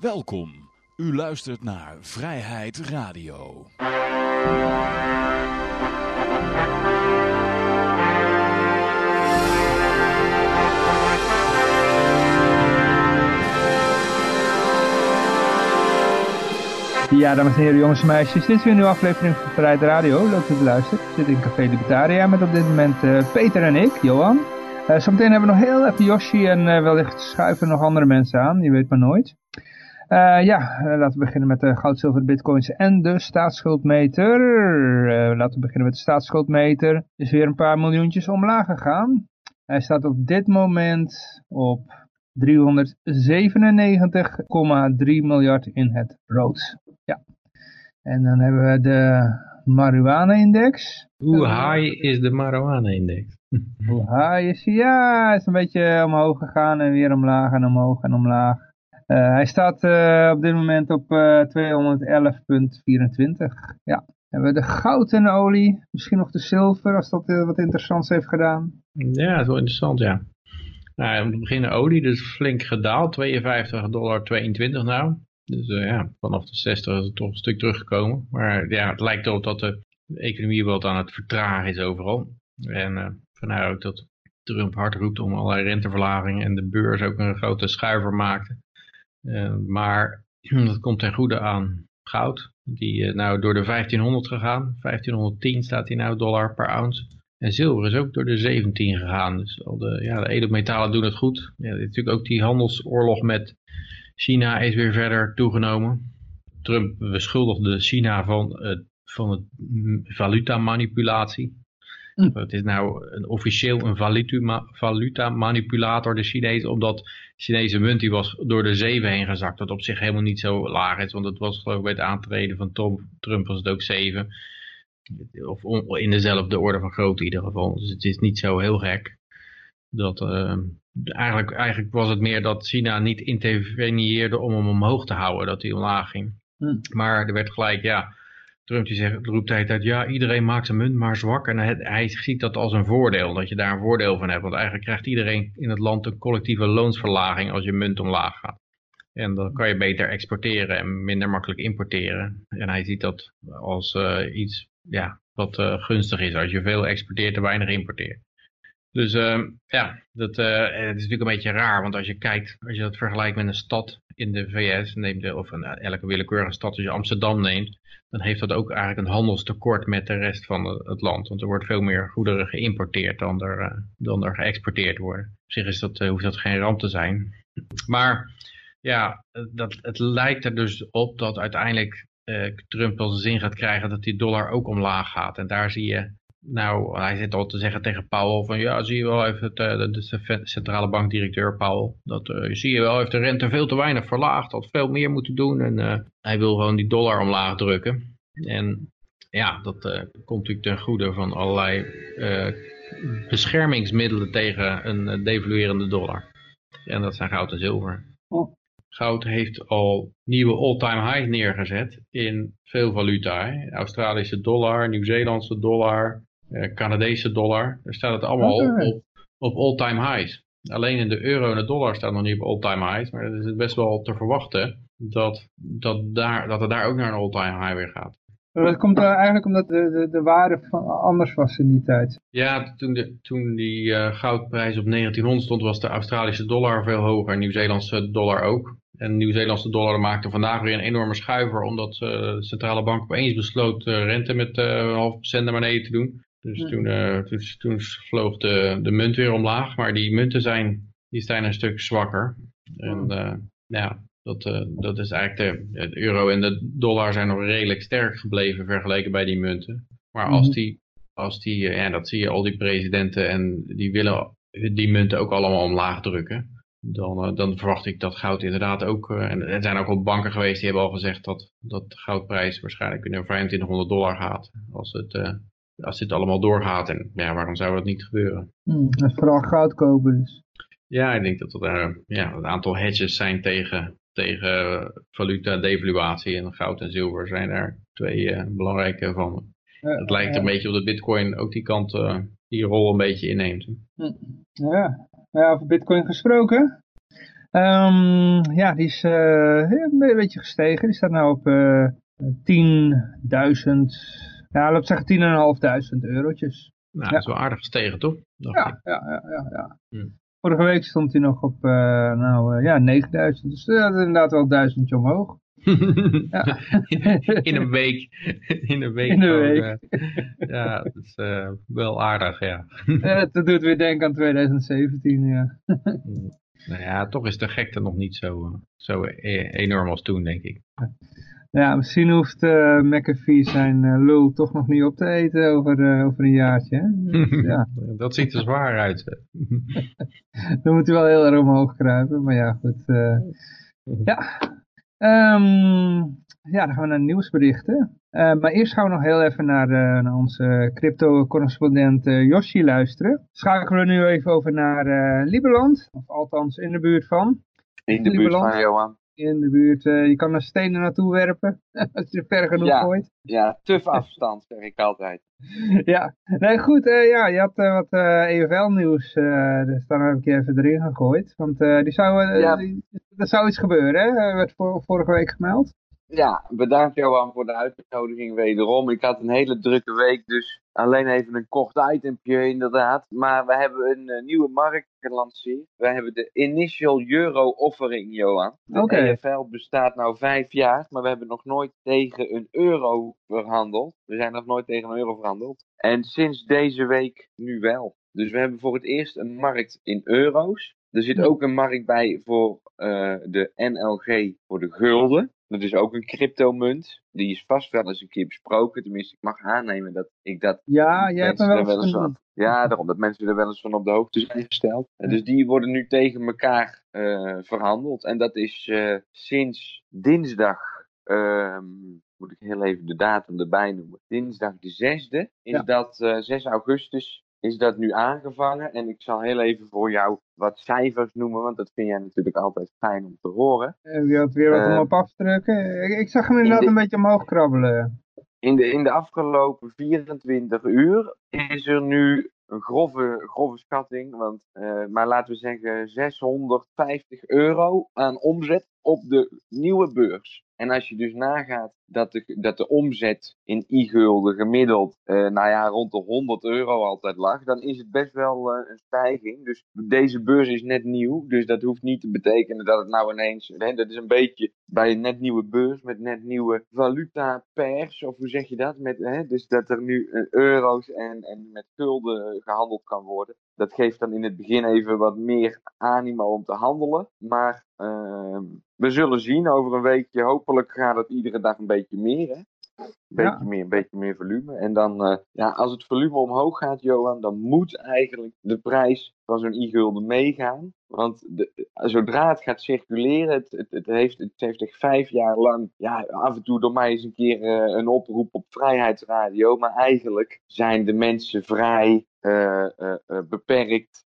Welkom. U luistert naar Vrijheid Radio. Ja, dames en heren, jongens en meisjes. Dit is weer een nieuwe aflevering van Vrijheid Radio. Leuk dat u luistert. Ik zit in Café Libertaria met op dit moment eh, Peter en ik, Johan. Uh, zometeen hebben we nog heel even Yoshi en uh, wellicht schuiven nog andere mensen aan. Je weet maar nooit. Ja, laten we beginnen met de goud, zilver, bitcoins en de staatsschuldmeter. laten we beginnen met de staatsschuldmeter. Is weer een paar miljoentjes omlaag gegaan. Hij staat op dit moment op 397,3 miljard in het rood. Ja. En dan hebben we de marijuana-index. Hoe high is de marijuana-index? Hoe high is hij? Ja, is een beetje omhoog gegaan en weer omlaag en omhoog en omlaag. Uh, hij staat uh, op dit moment op uh, 211,24. Ja. Hebben we de goud en de olie. Misschien nog de zilver, als dat wat interessants heeft gedaan. Ja, dat is wel interessant, ja. Nou, om te beginnen olie, dus flink gedaald. 52 dollar 22 nou. Dus ja, vanaf de 60 is het toch een stuk teruggekomen. Maar ja, het lijkt erop dat de economie wel aan het vertragen is overal. En vandaar ook dat Trump hard roept om allerlei renteverlagingen en de beurs ook een grote schuiver maakte. Uh, maar dat komt ten goede aan goud. Die nou door de 1500 gegaan. 1510 staat hij nou dollar per ounce. En zilver is ook door de 17 gegaan. Dus al de, ja, de edelmetalen doen het goed. Ja, natuurlijk ook die handelsoorlog met China is weer verder toegenomen. Trump beschuldigde China van, uh, van het valutamanipulatie. Mm. Het is nou een, officieel een valuta-manipulator, de Chinees, omdat Chinese munt die was door de zeven heen gezakt, wat op zich helemaal niet zo laag is, want het was geloof ik bij het aantreden van Trump, Trump was het ook zeven. Of in dezelfde orde van grootte in ieder geval. Dus het is niet zo heel gek. Dat, uh, eigenlijk, eigenlijk was het meer dat China niet interveneerde om hem omhoog te houden. Dat hij omlaag ging. Hm. Maar er werd gelijk, ja... Trump die zegt, roept hij uit, ja, iedereen maakt zijn munt maar zwak. En hij, ziet dat als een voordeel, dat je daar een voordeel van hebt. Want eigenlijk krijgt iedereen in het land een collectieve loonsverlaging als je munt omlaag gaat. En dan kan je beter exporteren en minder makkelijk importeren. En hij ziet dat als uh, iets ja, wat uh, gunstig is als je veel exporteert en weinig importeert. Dus uh, ja, dat, uh, het is natuurlijk een beetje raar, want als je kijkt, als je dat vergelijkt met een stad in de VS, neemt, of een, elke willekeurige stad, als je Amsterdam neemt, dan heeft dat ook eigenlijk een handelstekort met de rest van het land. Want er wordt veel meer goederen geïmporteerd dan er, dan er geëxporteerd worden. Op zich is dat, hoeft dat geen ramp te zijn. Maar ja, dat, het lijkt er dus op dat uiteindelijk uh, Trump wel zijn zin gaat krijgen dat die dollar ook omlaag gaat. En daar zie je, nou, hij zit al te zeggen tegen Powell van ja, zie je wel, heeft het, uh, de centrale bankdirecteur Powell, dat uh, zie je wel, heeft de rente veel te weinig verlaagd, had veel meer moeten doen en hij wil gewoon die dollar omlaag drukken. En ja, dat komt natuurlijk ten goede van allerlei beschermingsmiddelen tegen een devaluerende dollar. En dat zijn goud en zilver. Oh. Goud heeft al nieuwe all-time highs neergezet in veel valuta. Hè? Australische dollar, Nieuw-Zeelandse dollar, eh, Canadese dollar. Daar staat het allemaal op, op all-time highs. Alleen in de euro en de dollar staat nog niet op all-time highs. Maar het is best wel te verwachten dat, dat, daar, dat het daar ook naar een all-time high weer gaat. Dat komt eigenlijk omdat de, de, de waarde van, anders was in die tijd. Ja, toen, de, toen die uh, goudprijs op 1900 stond was de Australische dollar veel hoger en Nieuw-Zeelandse dollar ook. En Nieuw-Zeelandse dollar maakte vandaag weer een enorme schuiver, omdat uh, de centrale bank opeens besloot uh, rente met een half procent naar beneden te doen. Dus toen, toen, toen, vloog de, de munt weer omlaag, maar die munten zijn, die zijn een stuk zwakker. En ja, dat, dat is eigenlijk de, euro en de dollar zijn nog redelijk sterk gebleven vergeleken bij die munten. Maar als mhm. die, als die ja, dat zie je al die presidenten en die willen die munten ook allemaal omlaag drukken dan, uh, dan verwacht ik dat goud inderdaad ook, uh, en er zijn ook al banken geweest die hebben al gezegd dat, dat de goudprijs waarschijnlijk naar 2500 dollar gaat, als, het, uh, als dit allemaal doorgaat. En ja, waarom zou dat niet gebeuren? Hmm, vooral goud kopen dus. Ja, ik denk dat er ja, een aantal hedges zijn tegen, tegen valuta devaluatie en goud en zilver zijn daar twee belangrijke van. het lijkt een beetje op dat bitcoin ook die kant, die rol een beetje inneemt. Ja, ja, over bitcoin gesproken. Um, ja, die is een beetje gestegen. Die staat nu op 10.000, ja, laat ik zeggen 10.500 eurotjes. Nou, dat is wel aardig gestegen, toch? Ja, ja, ja, ja. Hm. Vorige week stond hij nog op, uh, nou ja, 9000. Dus dat is inderdaad wel duizendje omhoog. ja. in een week. In een week. In een week. Uh, ja, dat is wel aardig, ja. het doet weer denken aan 2017, ja. nou ja, toch is de gekte nog niet zo, zo e-, enorm als toen, denk ik. Ja, misschien hoeft uh, McAfee zijn uh, lul toch nog niet op te eten over, uh, over een jaartje. Hè? Dus, ja. Dat ziet er zwaar uit. Dan moet hij wel heel erg omhoog kruipen, maar ja, goed. ja. Um, ja, dan gaan we naar nieuwsberichten. maar eerst gaan we nog heel even naar, naar onze crypto-correspondent Yoshi luisteren. Schakelen we nu even over naar Liberland, of althans in de buurt van. In de buurt van Johan in de buurt. Uh, je kan er stenen naartoe werpen, als je ver genoeg ja, gooit. Ja, tuf afstand, zeg ik altijd. ja, nee goed, uh, ja, je had uh, wat EFL-nieuws, dus daar heb ik je even erin gegooid. Want die zou, ja. die, er zou iets gebeuren, hè? werd vor vorige week gemeld. Ja, bedankt Johan voor de uitnodiging wederom. Ik had een hele drukke week, dus alleen even een kort itempje inderdaad. Maar we hebben een uh, nieuwe markt gelanceerd. We hebben de Initial Euro Offering, Johan. De okay. EFL bestaat nou vijf jaar, maar we hebben nog nooit tegen een euro verhandeld. We zijn nog nooit tegen een euro verhandeld. En sinds deze week nu wel. Dus we hebben voor het eerst een markt in euro's. Er zit ook een markt bij voor uh, de NLG, voor de gulden. Dat is ook een cryptomunt. Die is vast wel eens een keer besproken. Tenminste, ik mag aannemen dat ik dat. Ja, jij hebt er wel, wel eens van. Ja, daarom dat mensen er wel eens van op de hoogte zijn gesteld. En dus die worden nu tegen elkaar uh, verhandeld. En dat is uh, sinds dinsdag. Uh, moet ik heel even de datum erbij noemen. Dinsdag de 6e is ja. dat 6 eh, augustus is dat nu aangevangen. En ik zal heel even voor jou wat cijfers noemen, want dat vind jij natuurlijk altijd fijn om te horen. En je had weer wat uh, om op af te drukken. Ik, ik zag hem inderdaad in de, een beetje omhoog krabbelen. In de, in de afgelopen 24 uur is er nu een grove, grove schatting, want, uh, maar laten we zeggen 650 euro aan omzet op de nieuwe beurs. En als je dus nagaat dat de, dat de omzet in i-gulden gemiddeld, uh, nou ja, rond de 100 euro altijd lag, dan is het best wel uh, een stijging. Dus deze beurs is net nieuw, dus dat hoeft niet te betekenen dat het nou ineens, hè, dat is een beetje bij een net nieuwe beurs met net nieuwe valuta pairs, of hoe zeg je dat? Met, hè, dus dat er nu uh, euro's en, en met gulden gehandeld kan worden. Dat geeft dan in het begin even wat meer animo om te handelen, maar ehm, we zullen zien over een weekje. Hopelijk gaat het iedere dag een beetje meer. Hè? Een beetje, ja. meer, een beetje meer volume. En dan, uh, ja, als het volume omhoog gaat, Johan, dan moet eigenlijk de prijs van zo'n e-gulden meegaan. Want de, zodra het gaat circuleren, het, het, het, heeft, het heeft echt vijf jaar lang, ja, af en toe door mij eens een keer uh, een oproep op vrijheidsradio. Maar eigenlijk zijn de mensen vrij uh, beperkt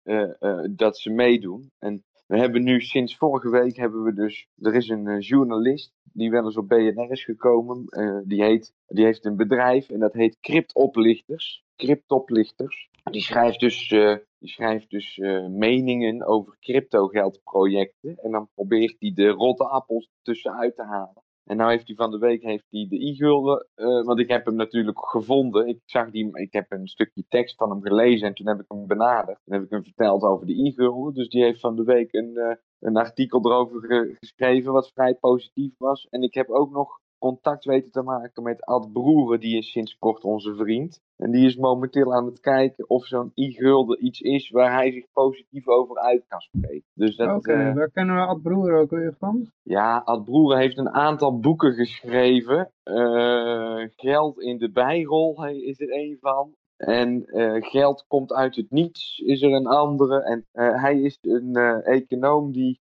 dat ze meedoen. En we hebben nu sinds vorige week hebben we dus, er is een uh, journalist die wel eens op BNR is gekomen. Uh, die, heet, die heeft een bedrijf en dat heet Cryptoplichters. Cryptoplichters. Die schrijft dus, uh, die schrijft dus meningen over cryptogeldprojecten. En dan probeert hij de rotte appels tussenuit te halen. En nou heeft hij van de week heeft hij de i-gulden, uh, want ik heb hem natuurlijk gevonden. Ik zag die, ik heb een stukje tekst van hem gelezen en toen heb ik hem benaderd. Toen heb ik hem verteld over de i-gulden. Dus die heeft van de week een, uh, een artikel erover ge geschreven wat vrij positief was. En ik heb ook nog contact weten te maken met Ad Broeren, die is sinds kort onze vriend. En die is momenteel aan het kijken of zo'n i-gulden iets is waar hij zich positief over uit kan spreken. Dus Oké, okay, uh, waar kennen we Ad Broeren ook weer van? Ja, Ad Broeren heeft een aantal boeken geschreven. Uh, Geld in de bijrol is er een van. En uh, geld komt uit het niets, is er een andere. En hij is een econoom die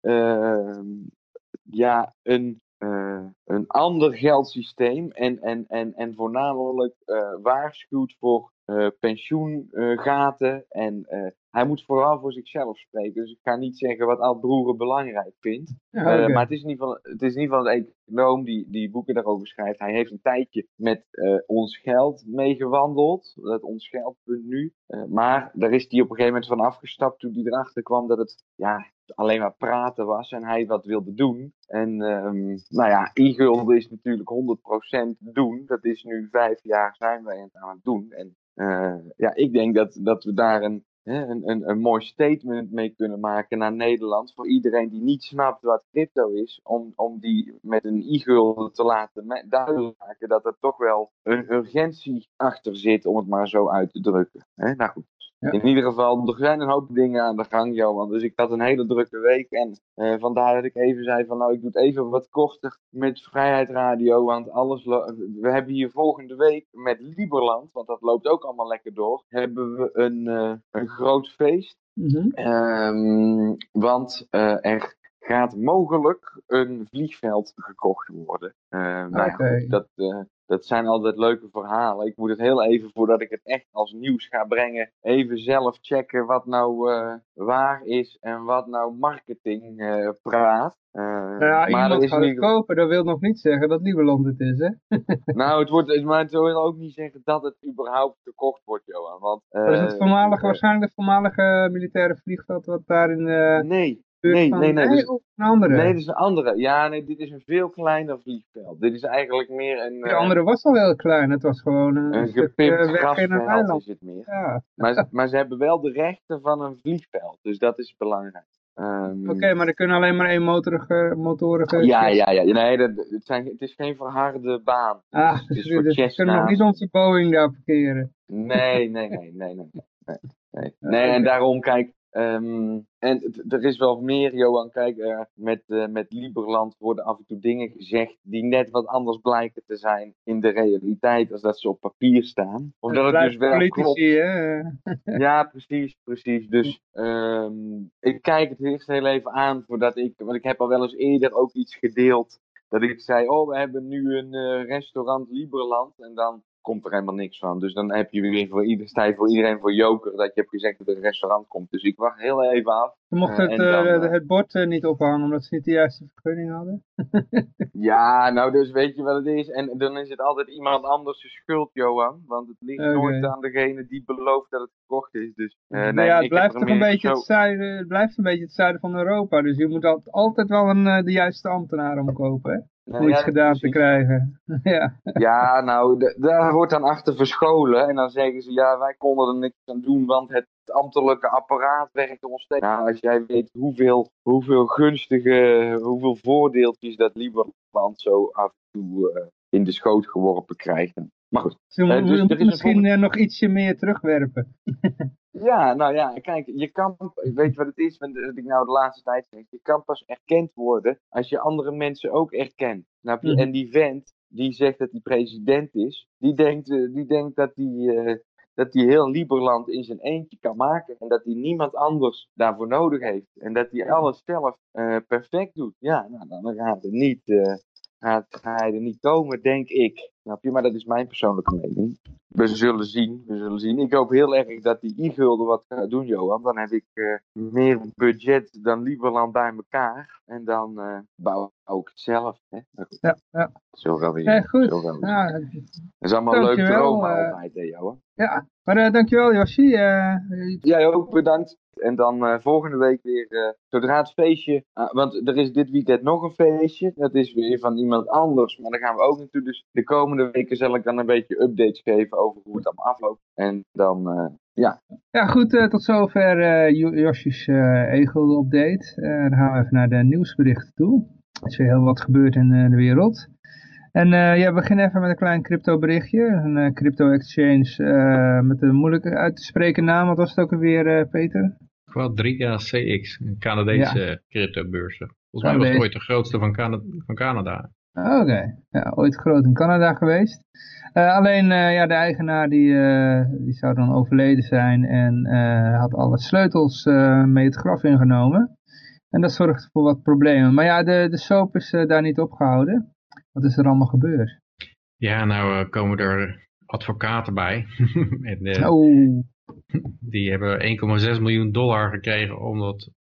ja, een uh, een ander geldsysteem en, en, en, en voornamelijk uh, waarschuwt voor uh, pensioengaten en hij moet vooral voor zichzelf spreken. Dus ik ga niet zeggen wat Ad Broeren belangrijk vindt. Ja, Eh, maar het is in ieder geval, het is ieder geval een econoom die, die boeken daarover schrijft. Hij heeft een tijdje met eh, ons geld meegewandeld. Dat ons geldpunt nu. Eh, maar daar is hij op een gegeven moment van afgestapt toen hij erachter kwam dat het ja, alleen maar praten was en hij wat wilde doen. En ehm, nou ja, e-gulden is natuurlijk 100% doen. Dat is nu vijf jaar zijn wij het aan het doen. En eh, ja, ik denk dat, dat we daar een, een, een, een mooi statement mee kunnen maken naar Nederland. Voor iedereen die niet snapt wat crypto is. Om, om die met een e-gulden te laten duidelijk maken dat er toch wel een urgentie achter zit. Om het maar zo uit te drukken. Nou goed. Ja. In ieder geval, er zijn een hoop dingen aan de gang, Johan. Dus ik had een hele drukke week. En eh, vandaar dat ik even zei van nou, ik doe het even wat korter met Vrijheid Radio. Want alles we hebben hier volgende week met Liberland, want dat loopt ook allemaal lekker door, hebben we een, eh, een groot feest. Mhm. Ehm, want eh, er gaat mogelijk een vliegveld gekocht worden. Nou goed, dat, dat zijn altijd leuke verhalen. Ik moet het heel even, voordat ik het echt als nieuws ga brengen, even zelf checken wat nou eh, waar is en wat nou marketing eh, praat. Eh, Nou ja, maar iemand gaat het kopen, dat wil nog niet zeggen dat Lieberland het is, hè? Nou, het wordt, maar het wil ook niet zeggen dat het überhaupt gekocht wordt, Johan. Want, Dat is het voormalige, waarschijnlijk het voormalige militaire vliegveld wat daar in Nee, nee, van... nee, nee, dus- of een andere. Nee, dit is een andere. Ja, nee, dit is een veel kleiner vliegveld. Dit is eigenlijk meer een, De eh, andere was al heel klein, het was gewoon een, een gepimpt eh, weg in een grasveld eiland. is het meer. Ja, Maar, ze- maar ze hebben wel de rechten van een vliegveld, dus dat is belangrijk. Ehm, oké, maar er kunnen alleen maar eenmotorige motorige... Ja, ja, ja. Nee, dat, het, zijn, het is geen verharde baan. Ah, het is dus voor we kunnen nog niet onze Boeing daar parkeren. Nee, nee, nee, nee, nee. Nee, nee. nee en daarom, kijk, ehm, en er is wel meer, Johan, kijk, eh, met, eh, met Liberland worden af en toe dingen gezegd die net wat anders blijken te zijn in de realiteit als dat ze op papier staan. Of dat het dus wel klopt. politici, hè? Ja, precies, precies. Dus ehm, ik kijk het eerst heel even aan voordat ik, want ik heb al wel eens eerder ook iets gedeeld. Dat ik zei, oh, we hebben nu een eh, restaurant Liberland. En dan komt er helemaal niks van. Dus dan heb je weer voor ieder, je voor iedereen voor joker dat je hebt gezegd dat er een restaurant komt. Dus ik wacht heel even af. Ze mochten Eh, het, dan, eh, eh, het bord niet ophangen omdat ze niet de juiste vergunning hadden. Ja, nou dus weet je wat het is. En dan is het altijd iemand anders' schuld, Johan. Want het ligt nooit aan degene die belooft dat het gekocht is. Dus, nee, Maar ja, ik het blijft toch een beetje zo- het zuiden, het blijft een beetje het zuiden van Europa. Dus je moet al- altijd wel een, de juiste ambtenaar omkopen, hè? Nou iets ja, gedaan te krijgen. ja. Ja, nou, daar wordt dan achter verscholen. En dan zeggen ze, ja, wij konden er niks aan doen, want het ambtelijke apparaat werkte ons tegen. Nou, als jij weet hoeveel, hoeveel gunstige, hoeveel voordeeltjes dat Lieberland zo af en toe eh, in de schoot geworpen krijgt. Maar goed. Ze Eh, dus er is moeten een misschien volgende- eh, nog ietsje meer terugwerpen. Ja, nou ja, kijk, je kan, weet wat het is, wat ik nou de laatste tijd zeg, je kan pas erkend worden als je andere mensen ook erkent. Mhm. En die vent, die zegt dat hij president is, die denkt, eh, die denkt dat hij eh, dat hij heel Liberland in zijn eentje kan maken en dat hij niemand anders daarvoor nodig heeft. En dat hij alles zelf eh, perfect doet. Ja, nou, dan gaat het niet, eh, gaat, ga hij er niet komen, denk ik. Snap je? Maar dat is mijn persoonlijke mening. We zullen zien, we zullen zien. Ik hoop heel erg dat die i-gulden wat gaat doen, Johan. Dan heb ik eh, meer budget dan Lieberland bij elkaar. En dan eh, bouw ik ook het zelf. Hè? Ja, ja. Zo weer. Ja, goed. Zo. Ja, Dat is allemaal leuk dromen eh. altijd, hè, Johan. ja. maar dankjewel Yoshi. Jij ook bedankt. En dan volgende week weer, zodra het feestje, ah, want er is dit weekend nog een feestje, dat is weer van iemand anders, maar daar gaan we ook naartoe. Dus de komende weken zal ik dan een beetje updates geven over hoe het allemaal afloopt. En dan, eh, ja, Ja, goed, eh, tot zover eh Jo- Josjes eh Egel update. Eh, dan gaan we even naar de nieuwsberichten toe. Er is weer heel wat gebeurd in eh, de wereld. En eh, ja, we beginnen even met een klein crypto berichtje. Een eh, crypto exchange eh, met een moeilijk uit te spreken naam. Wat was het ook alweer, eh, Peter? Quadriga CX, een Canadese cryptobeurs. Volgens mij was het ooit de grootste van, Cana van Canada. Oké, ja, ooit groot in Canada geweest. Eh, alleen eh, ja, de eigenaar die, eh, die zou dan overleden zijn en had alle sleutels mee het graf ingenomen. En dat zorgt voor wat problemen. Maar ja, de, de soap is daar niet opgehouden. Wat is er allemaal gebeurd? Ja, nou komen er advocaten bij. en, Oh, Die hebben 1,6 miljoen dollar gekregen om dat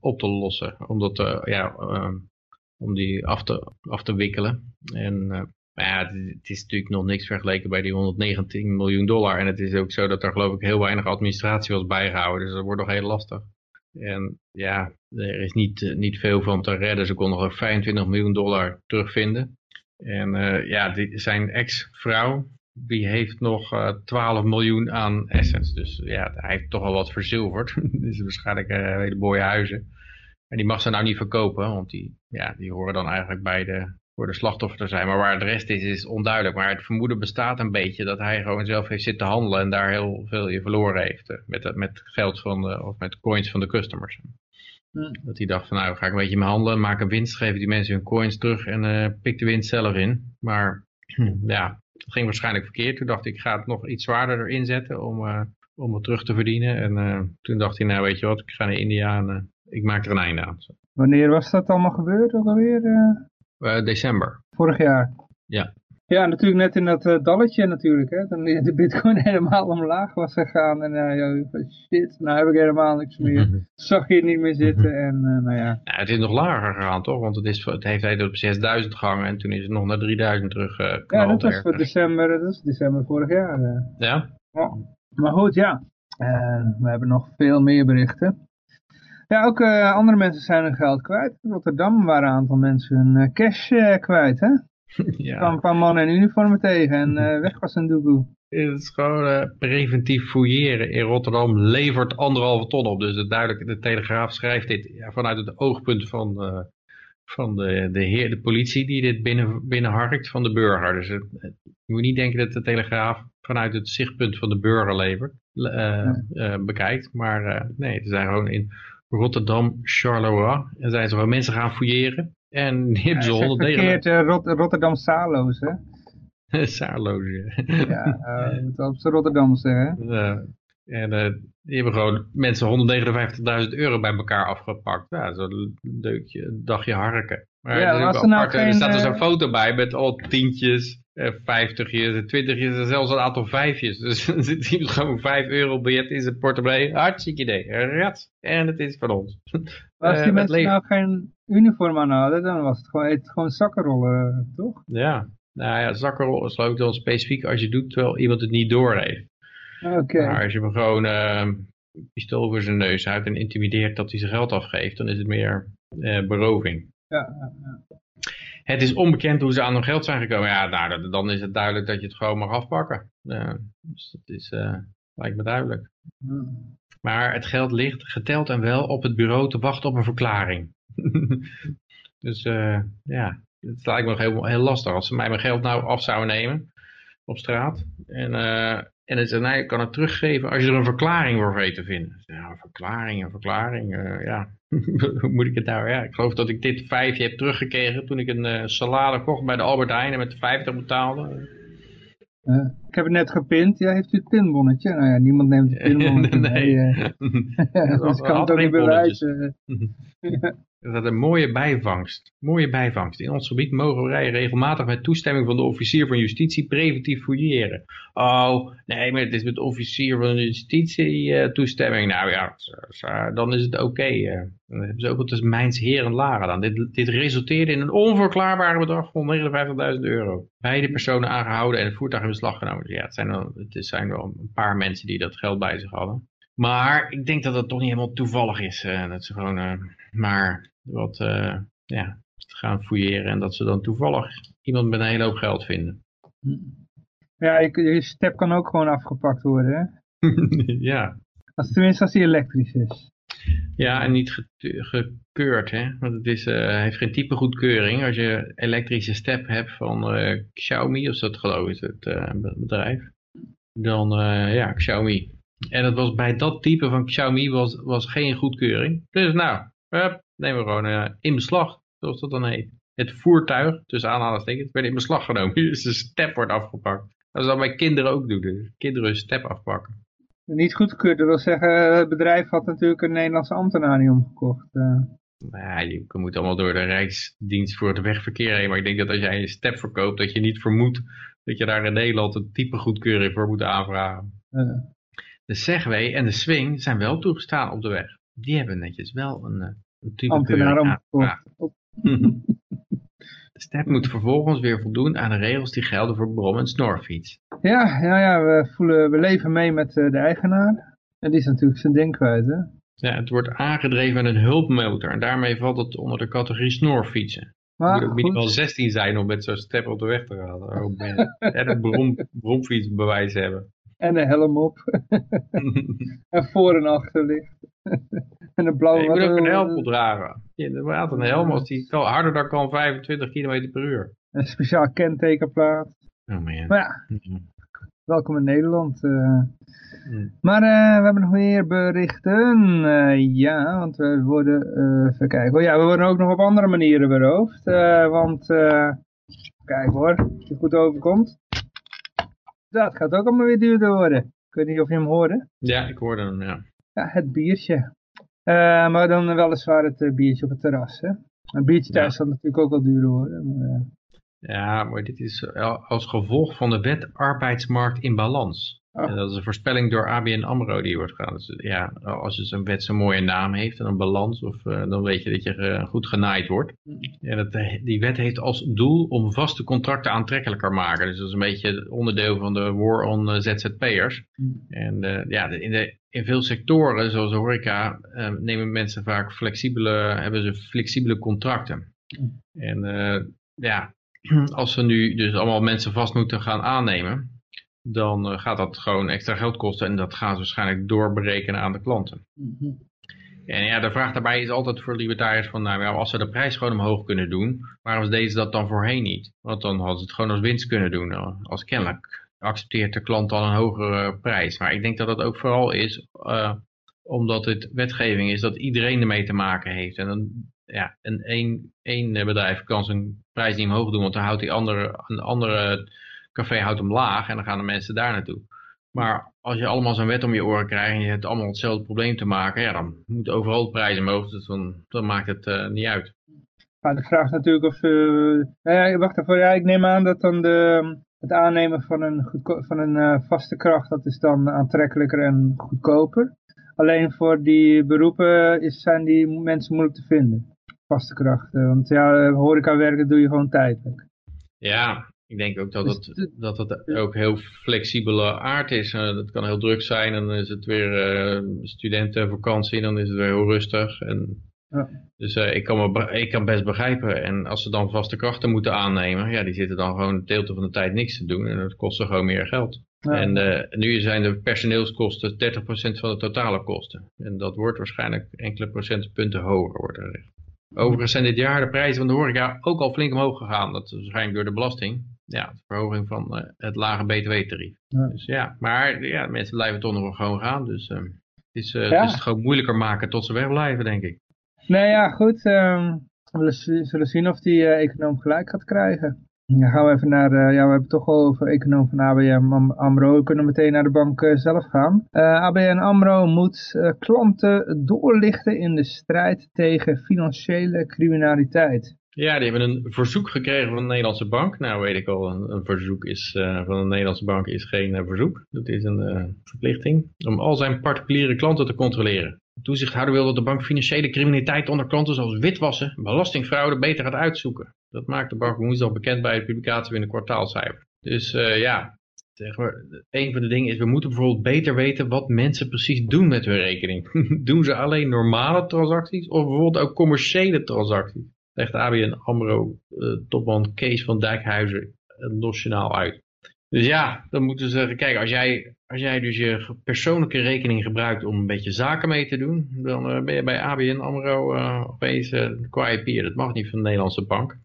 op te lossen. Om, dat, uh, ja, om die af te, af te wikkelen. En maar ja, het, is natuurlijk nog niks vergeleken bij die 119 miljoen dollar. En het is ook zo dat er geloof ik heel weinig administratie was bijgehouden. Dus dat wordt nog heel lastig. En ja, er is niet, niet veel van te redden. Ze konden nog 25 miljoen dollar terugvinden. En uh, ja, die, zijn ex-vrouw, die heeft nog uh, 12 miljoen aan assets. Dus ja, hij heeft toch al wat verzilverd. dus waarschijnlijk hele mooie huizen. En die mag ze nou niet verkopen, want die, ja, die horen dan eigenlijk bij de, voor de slachtoffer te zijn. Maar waar de rest is, is onduidelijk. Maar het vermoeden bestaat een beetje dat hij gewoon zelf heeft zitten handelen en daar heel veel in verloren heeft. Eh, met, met geld van de, of met coins van de customers. Dat hij dacht van nou ga ik een beetje mee handelen, maak een winst, geven die mensen hun coins terug en uh, pik de winst zelf in. Maar ja, het ging waarschijnlijk verkeerd. Toen dacht ik, ik ga het nog iets zwaarder erin zetten om, uh, om het terug te verdienen. En uh, toen dacht hij, nou weet je wat, ik ga naar India en ik maak er een einde aan. Wanneer was dat allemaal gebeurd ook alweer? Uh, december. Vorig jaar? Ja. Ja, natuurlijk net in dat uh, dalletje natuurlijk, hè. Toen de bitcoin helemaal omlaag was gegaan en uh, joh, shit, nou heb ik helemaal niks meer. Zag je niet meer zitten en nou ja. ja. Het is nog lager gegaan toch, want het, is, het heeft hij op 6000 gehangen en toen is het nog naar 3000 terug uh, Ja, dat was voor december, dat is december vorig jaar. Ja? ja? Maar goed, ja. we hebben nog veel meer berichten. Ja, ook uh, andere mensen zijn hun geld kwijt. In Rotterdam waren een aantal mensen hun uh, cash uh, kwijt, hè? Ja. Kwamen een paar mannen in uniformen tegen en weg was een doekoe. Het is gewoon preventief fouilleren in Rotterdam levert anderhalve ton op. Dus het duidelijk, de Telegraaf schrijft dit ja, vanuit het oogpunt van, van de, de, heer, de politie die dit binnen, binnenharkt van de burger. Dus het, het, je moet niet denken dat de Telegraaf vanuit het zichtpunt van de burger levert, ja. bekijkt. Maar nee, het zijn gewoon in Rotterdam, Charleroi. En zijn ze gewoon mensen gaan fouilleren. En die hebben ze ja, honderd verkeerd, uh, Rot Rotterdam Saarloos, hè? Saarloos, ja. ja, uh, moet op z'n Rotterdam zeggen. Uh, en uh, die hebben gewoon mensen 159.000 euro bij elkaar afgepakt. Ja, zo'n deukje, dagje harken. Maar ja, er, was er, nou geen, er staat er zo'n foto bij met al tientjes, uh, vijftigjes, twintigjes en zelfs een aantal vijfjes. Dus dan zit iemand gewoon 5 euro biljet in zijn portemonnee. Hartstikke idee. Rat. En het is van ons. Maar als die uh, mensen nou geen uniform aan hadden, dan was het gewoon, het gewoon zakkenrollen, toch? Ja. Nou ja, zakkenrollen is ook wel specifiek als je doet terwijl iemand het niet doorheeft. Oké. Okay. Maar als je hem gewoon uh, een pistool voor zijn neus houdt en intimideert dat hij zijn geld afgeeft, dan is het meer beroving. Ja, ja. Het is onbekend hoe ze aan hun geld zijn gekomen. Ja, nou, dan is het duidelijk dat je het gewoon mag afpakken. Uh, dus dat is, uh, lijkt me duidelijk. Hmm. Maar het geld ligt geteld en wel op het bureau te wachten op een verklaring. dus uh, ja, het lijkt me nog heel, heel lastig. Als ze mij mijn geld nou af zouden nemen op straat. En, en het, nou, je kan het teruggeven als je er een verklaring voor weet te vinden. Ja, een verklaring, een verklaring, ja. hoe moet ik het nou? Ja, ik geloof dat ik dit vijfje heb teruggekregen toen ik een uh, salade kocht bij de Albert Heijn en met 50 betaalde. Uh, ik heb het net gepint. Ja, heeft u het pinbonnetje? Nou ja, niemand neemt het pinbonnetje. nee. nee dus kan het ook niet bewijzen. Dat is een mooie bijvangst. Mooie bijvangst. In ons gebied mogen we regelmatig met toestemming van de officier van justitie preventief fouilleren. Oh, nee, maar het is met officier van justitie uh, toestemming. Nou ja, dan is het oké. Okay. Dan hebben ze ook wat als mijns heren lager dan. Dit, dit resulteerde in een onverklaarbare bedrag van 59.000 euro. Beide personen aangehouden en het voertuig in beslag genomen. Ja, het zijn, het zijn wel een paar mensen die dat geld bij zich hadden. Maar ik denk dat het toch niet helemaal toevallig is. Uh, dat ze gewoon uh, maar wat uh, ja, gaan fouilleren. En dat ze dan toevallig iemand met een hele hoop geld vinden. Ja, je, je step kan ook gewoon afgepakt worden. Hè? ja. Als, tenminste als die elektrisch is. Ja, en niet gekeurd. Hè? Want het is, heeft geen type goedkeuring. Als je elektrische step hebt van Xiaomi, of dat geloof ik het bedrijf. Dan ja, Xiaomi. En dat was bij dat type van Xiaomi was, was geen goedkeuring. Dus nou, hup, nemen we gewoon uh, in beslag, zoals dat dan heet. Het voertuig, tussen aanhalingstekens, werd in beslag genomen. Dus de step wordt afgepakt. Dat is dan bij kinderen ook doen. Dus kinderen hun step afpakken. Niet goedgekeurd, dat wil zeggen, het bedrijf had natuurlijk een Nederlandse ambtenaar niet omgekocht. Uh. Nou je moet allemaal door de Rijksdienst voor het wegverkeer heen. Maar ik denk dat als jij je step verkoopt, dat je niet vermoedt dat je daar in Nederland een type goedkeuring voor moet aanvragen. Uh. De Segway en de Swing zijn wel toegestaan op de weg. Die hebben netjes wel een, eh, een type Ambtenaar. De step moet vervolgens weer voldoen aan de regels die gelden voor brom- en snorfiets. Ja, ja, ja we, voelen, we leven mee met eh, de eigenaar. En die is natuurlijk zijn ding kwijt, hè. Ja, het wordt aangedreven met een hulpmotor en daarmee valt het onder de categorie snorfietsen. Maar moet ook minimaal 16 zijn om met zo'n step op de weg te gaan. Ook brom, bromfietsbewijs hebben. En een helm op. en voor en achter ligt. en een blauwe... je moet ook een helm opdragen. Ja, Inderdaad, een helm als die kan, harder dan kan 25 km per uur. Een speciaal kentekenplaat. Oh man. Maar ja, welkom in Nederland. eh. Maar eh, we hebben nog meer berichten. Eh, ja, want we worden, even kijken. Oh ja, we worden ook nog op andere manieren beroofd. Want, kijk hoor, als je goed overkomt. Dat gaat ook allemaal weer duurder worden. Ik weet niet of je hem hoorde. Ja, ik hoorde hem, ja. Ja, het biertje. Eh, maar dan weliswaar het eh, biertje op het terras. Hè? Een biertje Ja. thuis zal natuurlijk ook wel duurder worden. Maar, eh, Ja, maar dit is als gevolg van de wet arbeidsmarkt in balans. Oh. En dat is een voorspelling door ABN AMRO die wordt gedaan. Dus ja, als een wet zo'n mooie naam heeft en een balans, of, eh, dan weet je dat je goed genaaid wordt. En dat, eh, die wet heeft als doel om vaste contracten aantrekkelijker maken. Dus dat is een beetje het onderdeel van de war on eh, ZZP'ers. En eh, ja, in, de, in veel sectoren, zoals de horeca, nemen mensen vaak flexibele, hebben ze flexibele contracten. En eh, ja, als ze nu dus allemaal mensen vast moeten gaan aannemen, dan eh, gaat dat gewoon extra geld kosten en dat gaan ze waarschijnlijk doorberekenen aan de klanten. En ja, de vraag daarbij is altijd voor libertariërs van, nou ja, als ze de prijs gewoon omhoog kunnen doen, waarom deden ze dat dan voorheen niet? Want dan hadden ze het gewoon als winst kunnen doen. Nou, Als kennelijk accepteert de klant dan een hogere prijs. Maar ik denk dat dat ook vooral is eh, omdat het wetgeving is dat iedereen ermee te maken heeft. En dan, ja, en één, één eh, bedrijf kan zijn prijs niet omhoog doen, want dan houdt die andere, een andere café houdt hem laag en dan gaan de mensen daar naartoe. Maar als je allemaal zo'n wet om je oren krijgt en je hebt allemaal hetzelfde probleem te maken, ja, dan moet overal de prijzen omhoog, dus dan, dan maakt het eh, niet uit. De vraag is natuurlijk of ze... Nou ja, wacht even. Ja, ik neem aan dat dan de, het aannemen van een, van een eh, vaste kracht, dat is dan aantrekkelijker en goedkoper. Alleen voor die beroepen is, zijn die mensen moeilijk te vinden. Vaste krachten. Want ja, horeca werken doe je gewoon tijdelijk. Ja, ik denk ook dat Dus het, dat het ook heel flexibele aard is. Eh, dat kan heel druk zijn en dan is het weer eh, studentenvakantie, dan is het weer heel rustig. En, Ja. Dus eh, ik, kan me, ik kan best begrijpen. En als ze dan vaste krachten moeten aannemen, ja, die zitten dan gewoon een deelte van de tijd niks te doen. En dat kost ze gewoon meer geld. Ja. En nu zijn de personeelskosten 30% van de totale kosten. En dat wordt waarschijnlijk enkele procentpunten hoger. Er gezegd. Overigens zijn dit jaar de prijzen van de horeca ook al flink omhoog gegaan. Dat is waarschijnlijk door de belasting. Ja, de verhoging van eh, het lage btw-tarief. Ja. Dus ja, maar ja, mensen blijven toch nog wel gewoon gaan. Dus eh, het, is, Ja. het gewoon moeilijker maken tot ze wegblijven, denk ik. Nou ja, goed. ehm, we zullen zien of die eh, econoom gelijk gaat krijgen. Dan gaan we even naar, ja, we hebben het toch al over econoom van ABN Am- AMRO. We kunnen meteen naar de bank zelf gaan. ABN AMRO moet klanten doorlichten in de strijd tegen financiële criminaliteit. Ja, die hebben een verzoek gekregen van de Nederlandse bank. Nou weet ik al, een, verzoek is, eh, van de Nederlandse bank is geen eh, verzoek. Dat is een eh, verplichting om al zijn particuliere klanten te controleren. De toezichthouder wil dat de bank financiële criminaliteit onder klanten zoals witwassen, belastingfraude beter gaat uitzoeken. Dat maakt de bank woensdag bekend bij de publicatie in de kwartaalcijfer. Dus ja, een van de dingen is, we moeten bijvoorbeeld beter weten wat mensen precies doen met hun rekening. doen ze alleen normale transacties of bijvoorbeeld ook commerciële transacties? Legt ABN AMRO eh, topman Kees van Dijkhuizen het nationaal uit. Dus ja, dan moeten ze zeggen, kijk, als jij, als jij dus je persoonlijke rekening gebruikt om een beetje zaken mee te doen, dan eh, ben je bij ABN AMRO eh, opeens uh, quiet peer. Dat mag niet van de Nederlandse bank.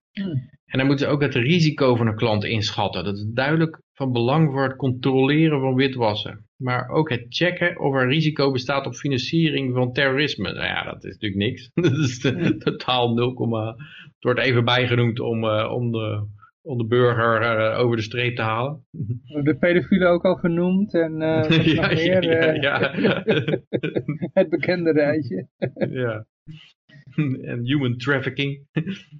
En dan moeten ze ook het risico van een klant inschatten. Dat is duidelijk van belang voor het controleren van witwassen. Maar ook het checken of er risico bestaat op financiering van terrorisme. Nou ja, dat is natuurlijk niks. dat is de, totaal 0, het wordt even bijgenoemd om, uh, om, de, om de burger uh, over de streep te halen. De pedofielen ook al genoemd en uh, ja, meer, ja, ja, het bekende rijtje. ja. en human trafficking.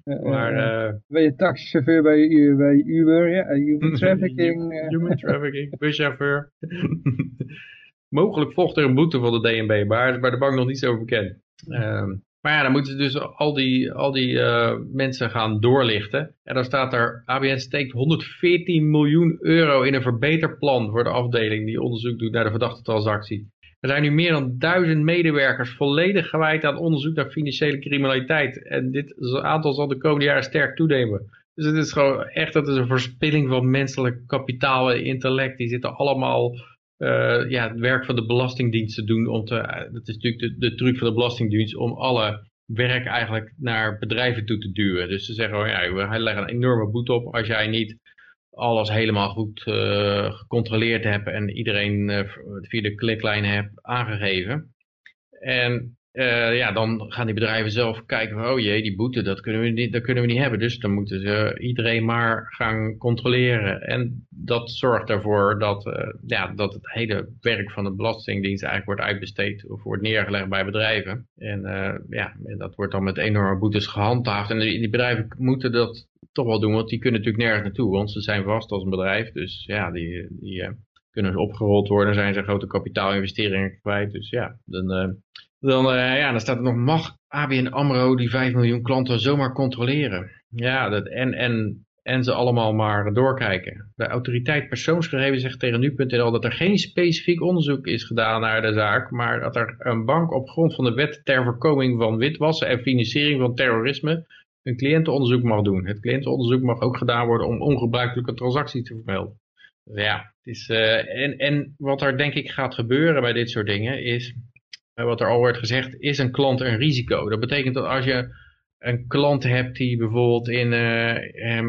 maar, uh, ben je taxichauffeur bij, bij Uber? Ja, human trafficking. human trafficking, buschauffeur. mogelijk volgt er een boete van de DNB, maar is bij de bank nog niet zo bekend. Ehm, maar ja, dan moeten ze dus al die, al die uh, mensen gaan doorlichten. En dan staat er, ABN steekt 114 miljoen euro in een verbeterplan voor de afdeling die onderzoek doet naar de verdachte transactie. Er zijn nu meer dan duizend medewerkers volledig gewijd aan onderzoek naar financiële criminaliteit. En dit aantal zal de komende jaren sterk toenemen. Dus het is gewoon echt, dat is een verspilling van menselijk kapitaal en intellect. Die zitten allemaal uh, ja, het werk van de Belastingdienst te doen. Om te, dat is natuurlijk de, de truc van de Belastingdienst om alle werk eigenlijk naar bedrijven toe te duwen. Dus ze zeggen, oh ja, we leggen een enorme boete op als jij niet alles helemaal goed uh, gecontroleerd hebt en iedereen uh, via de kliklijn hebt aangegeven. En uh, ja, dan gaan die bedrijven zelf kijken van, oh jee, die boete, dat kunnen, we niet, dat kunnen we niet hebben. Dus dan moeten ze iedereen maar gaan controleren. En dat zorgt ervoor dat, ja, dat het hele werk van de Belastingdienst eigenlijk wordt uitbesteed of wordt neergelegd bij bedrijven. En ja, dat wordt dan met enorme boetes gehandhaafd. En die bedrijven moeten dat toch wel doen, want die kunnen natuurlijk nergens naartoe, want ze zijn vast als een bedrijf. Dus ja, die, die kunnen opgerold worden, zijn ze grote kapitaalinvesteringen kwijt. Dus ja, dan dan, uh, ja, dan staat er nog, mag ABN AMRO die 5 miljoen klanten zomaar controleren? Ja, dat, en, en, en ze allemaal maar doorkijken. De autoriteit persoonsgegevens zegt tegen nu.nl dat er geen specifiek onderzoek is gedaan naar de zaak, maar dat er een bank op grond van de wet ter voorkoming van witwassen en financiering van terrorisme een cliëntenonderzoek mag doen. Het cliëntenonderzoek mag ook gedaan worden om ongebruikelijke transacties te vermelden. Dus ja, het is, uh, en, en wat er denk ik gaat gebeuren bij dit soort dingen is, wat er al wordt gezegd, is een klant een risico. Dat betekent dat als je een klant hebt die bijvoorbeeld in, uh,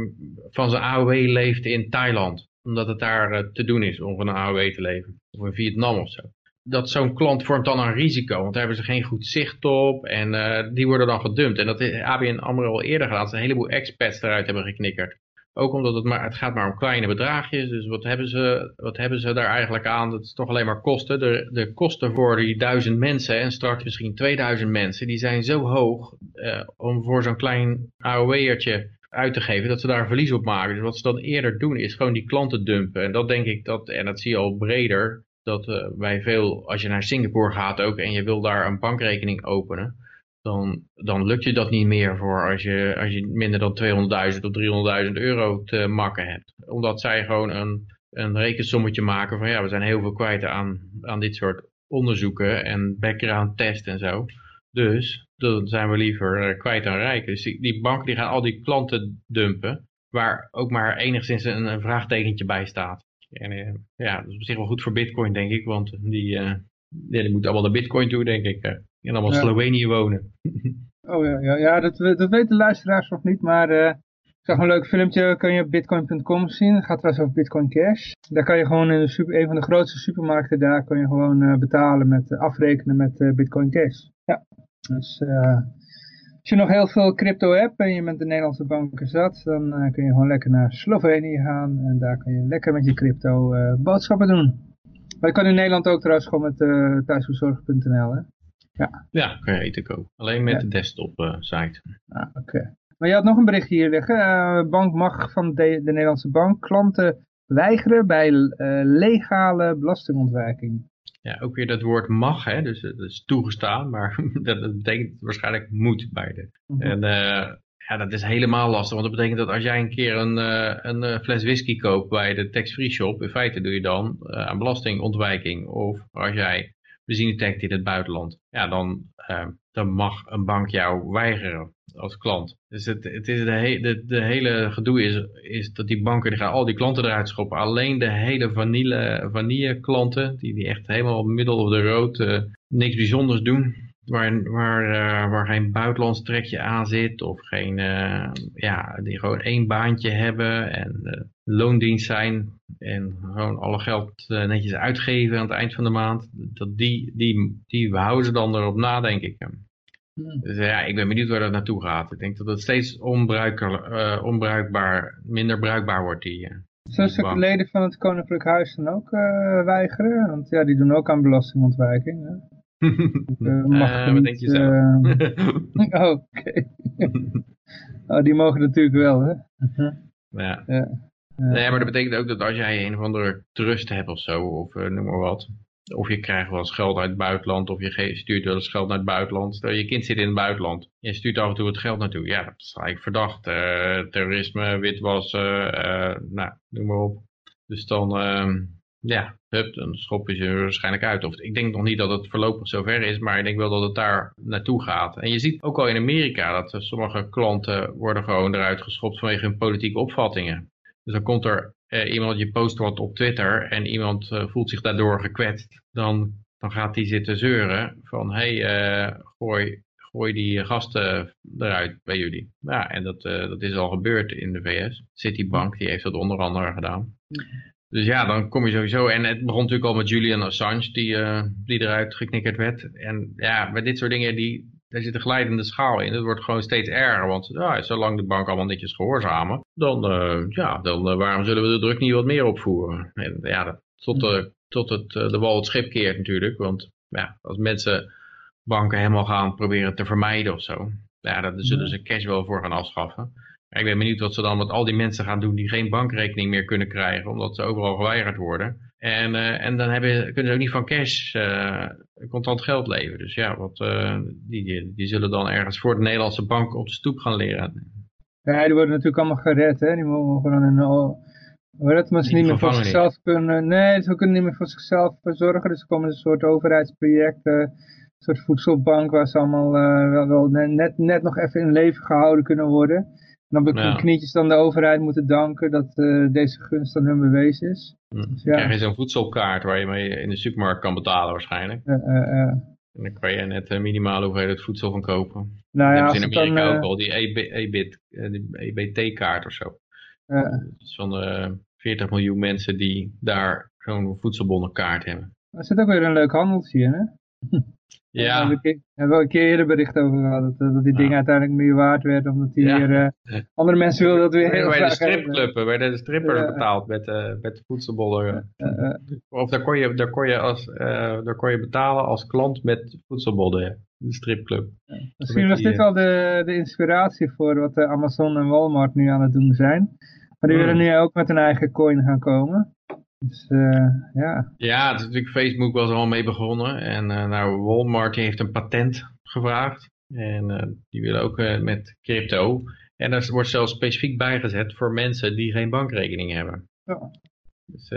van zijn AOW leeft in Thailand, omdat het daar te doen is om van een AOW te leven, of in Vietnam of zo. Dat zo'n klant vormt dan een risico, want daar hebben ze geen goed zicht op en uh, die worden dan gedumpt. En dat is ABN AMRO al eerder gedaan, ze een heleboel expats eruit hebben geknikkerd. Ook omdat het, maar, het gaat maar om kleine bedragjes. Dus wat hebben, ze, wat hebben ze daar eigenlijk aan? Dat is toch alleen maar kosten. De, de kosten voor die duizend mensen en straks misschien 2000 mensen. Die zijn zo hoog uh, om voor zo'n klein AOW'ertje uit te geven. Dat ze daar verlies op maken. Dus wat ze dan eerder doen is gewoon die klanten dumpen. En dat denk ik dat, en dat zie je al breder. Dat uh, bij veel, als je naar Singapore gaat ook en je wil daar een bankrekening openen dan, dan lukt je dat niet meer voor als je, als je minder dan 200.000 of 300.000 euro te makken hebt. Omdat zij gewoon een, een rekensommetje maken van ja, we zijn heel veel kwijt aan, aan dit soort onderzoeken en background test en zo. Dus dan zijn we liever eh, kwijt aan rijk. Dus die, die banken die gaan al die klanten dumpen, waar ook maar enigszins een, een vraagtekentje bij staat. En uh, ja, dat is op zich wel goed voor bitcoin denk ik, want die, ja, die moeten allemaal naar bitcoin toe denk ik. En allemaal ja. Slovenië wonen. oh ja, ja, ja dat, dat weten de luisteraars nog niet, maar ik zag een leuk filmpje, kun je op bitcoin.com zien. Het gaat trouwens over Bitcoin Cash. Daar kan je gewoon in de super, een van de grootste supermarkten daar, kun je gewoon betalen met, afrekenen met Bitcoin Cash. Ja, dus als je nog heel veel crypto hebt en je met de Nederlandse banken zat, dan kun je gewoon lekker naar Slovenië gaan en daar kun je lekker met je crypto boodschappen doen. Maar je kan in Nederland ook trouwens gewoon met thuisbezorg.nl hè. Ja, ja kan je eten kopen. Alleen met ja. de desktop uh, site. Ah, Oké. Maar je had nog een bericht hier liggen. Uh, bank mag van de, de, Nederlandse bank klanten weigeren bij uh, legale belastingontwijking. Ja, ook weer dat woord mag, hè? dus dat is toegestaan, maar dat, dat betekent waarschijnlijk moet bij de. Mm -hmm. En ja, dat is helemaal lastig, want dat betekent dat als jij een keer een, een fles whisky koopt bij de tax-free shop, in feite doe je dan aan belastingontwijking. Of als jij benzinetekt in het buitenland, ja, dan, uh, dan mag een bank jou weigeren als klant. Dus het, het is de, de, de, hele gedoe is, is dat die banken die gaan al die klanten eruit schoppen. Alleen de hele vanille, vanille klanten, die, die echt helemaal middel of de rood uh, niks bijzonders doen, waar, waar, uh, waar geen buitenlands trekje aan zit of geen, uh, ja, die gewoon één baantje hebben en loondienst zijn en gewoon alle geld netjes uitgeven aan het eind van de maand, dat die, die, die houden ze dan erop na, denk ik. Hmm. Dus ja, ik ben benieuwd waar dat naartoe gaat. Ik denk dat het steeds onbruikbaar, minder bruikbaar wordt, die, Zullen ze leden van het Koninklijk Huis dan ook weigeren? Want ja, die doen ook aan belastingontwijking. Hè? Uh, mag uh, wat denk je zo? Uh... Oké. oh, die mogen natuurlijk wel, hè? ja. ja. Nee, maar dat betekent ook dat als jij een of andere trust hebt of zo, of noem maar wat, Of je krijgt wel eens geld uit het buitenland, of je stuurt wel eens geld naar het buitenland. Stel, je kind zit in het buitenland. Je stuurt af en toe het geld naartoe. Ja, dat is eigenlijk verdacht. Uh, terrorisme, witwassen, uh, nou, noem maar op. Dus dan, uh, ja, hup, dan schop je ze waarschijnlijk uit. Of, ik denk nog niet dat het voorlopig zover is, maar ik denk wel dat het daar naartoe gaat. En je ziet ook al in Amerika dat sommige klanten worden gewoon eruit geschopt vanwege hun politieke opvattingen. Dus dan komt er uh, iemand, je post wat op Twitter en iemand uh, voelt zich daardoor gekwetst. Dan, dan gaat hij zitten zeuren van, hé, hey, uh, gooi, gooi die gasten eruit bij jullie. Ja, en dat, dat is al gebeurd in de VS. Citibank, die heeft dat onder andere gedaan. Dus ja, dan kom je sowieso, en het begon natuurlijk al met Julian Assange, die, die eruit geknikkerd werd. En ja, bij dit soort dingen, die, daar zit een glijdende schaal in. Het wordt gewoon steeds erger, want ja, zolang de bank allemaal netjes gehoorzamen, dan, uh, ja, dan uh, waarom zullen we de druk niet wat meer opvoeren? En, ja, dat, tot, de, tot het, uh, de wal het schip keert natuurlijk, want ja, als mensen banken helemaal gaan proberen te vermijden of zo, ja, daar zullen ze cash wel voor gaan afschaffen. ik ben benieuwd wat ze dan met al die mensen gaan doen die geen bankrekening meer kunnen krijgen, omdat ze overal geweigerd worden. En, uh, en dan hebben, kunnen ze ook niet van cash uh, contant geld leveren. Dus ja, wat, uh, die, die zullen dan ergens voor de Nederlandse bank op de stoep gaan leren. Ja, die worden natuurlijk allemaal gered. Hè? Die mogen gewoon een... Hoe dat, maar ze niet meer voor zichzelf kunnen... Nee, ze kunnen niet meer voor zichzelf zorgen. Dus er komen een soort overheidsprojecten, een soort voedselbank waar ze allemaal wel, wel net, net nog even in leven gehouden kunnen worden. En dan ja. knietjes dan de overheid moeten danken dat uh, deze gunst aan hun bewezen is. Hm. Dus, ja. krijg je zo'n voedselkaart waar je mee in de supermarkt kan betalen waarschijnlijk. Uh, uh, en dan kan je net een minimale hoeveelheid voedsel van kopen. Nou ja, in Amerika dan, ook al, die EBT-kaart e of zo. Dus van de 40 miljoen mensen die daar zo'n voedselbonnenkaart hebben. Er zit ook weer een leuk handeltje in, hè? Ja. Daar hebben we een keer eerder bericht over gehad, dat, dat die dingen uiteindelijk meer waard werden, omdat die weer, uh, andere mensen wilden dat weer heel Bij de stripclubben, bij de strippers betaald met, uh, met voedselbollen. of daar kon, je, daar, kon je als, uh, daar kon je betalen als klant met voedselbollen, de stripclub. Misschien was dit wel de, de inspiratie voor wat Amazon en Walmart nu aan het doen zijn. Maar die willen nu ook met een eigen coin gaan komen. Dus uh, ja. Ja, het is natuurlijk Facebook was al mee begonnen. En uh, nou, Walmart heeft een patent gevraagd. En uh, die willen ook met crypto. En daar wordt zelfs specifiek bijgezet voor mensen die geen bankrekening hebben. Ja. Dus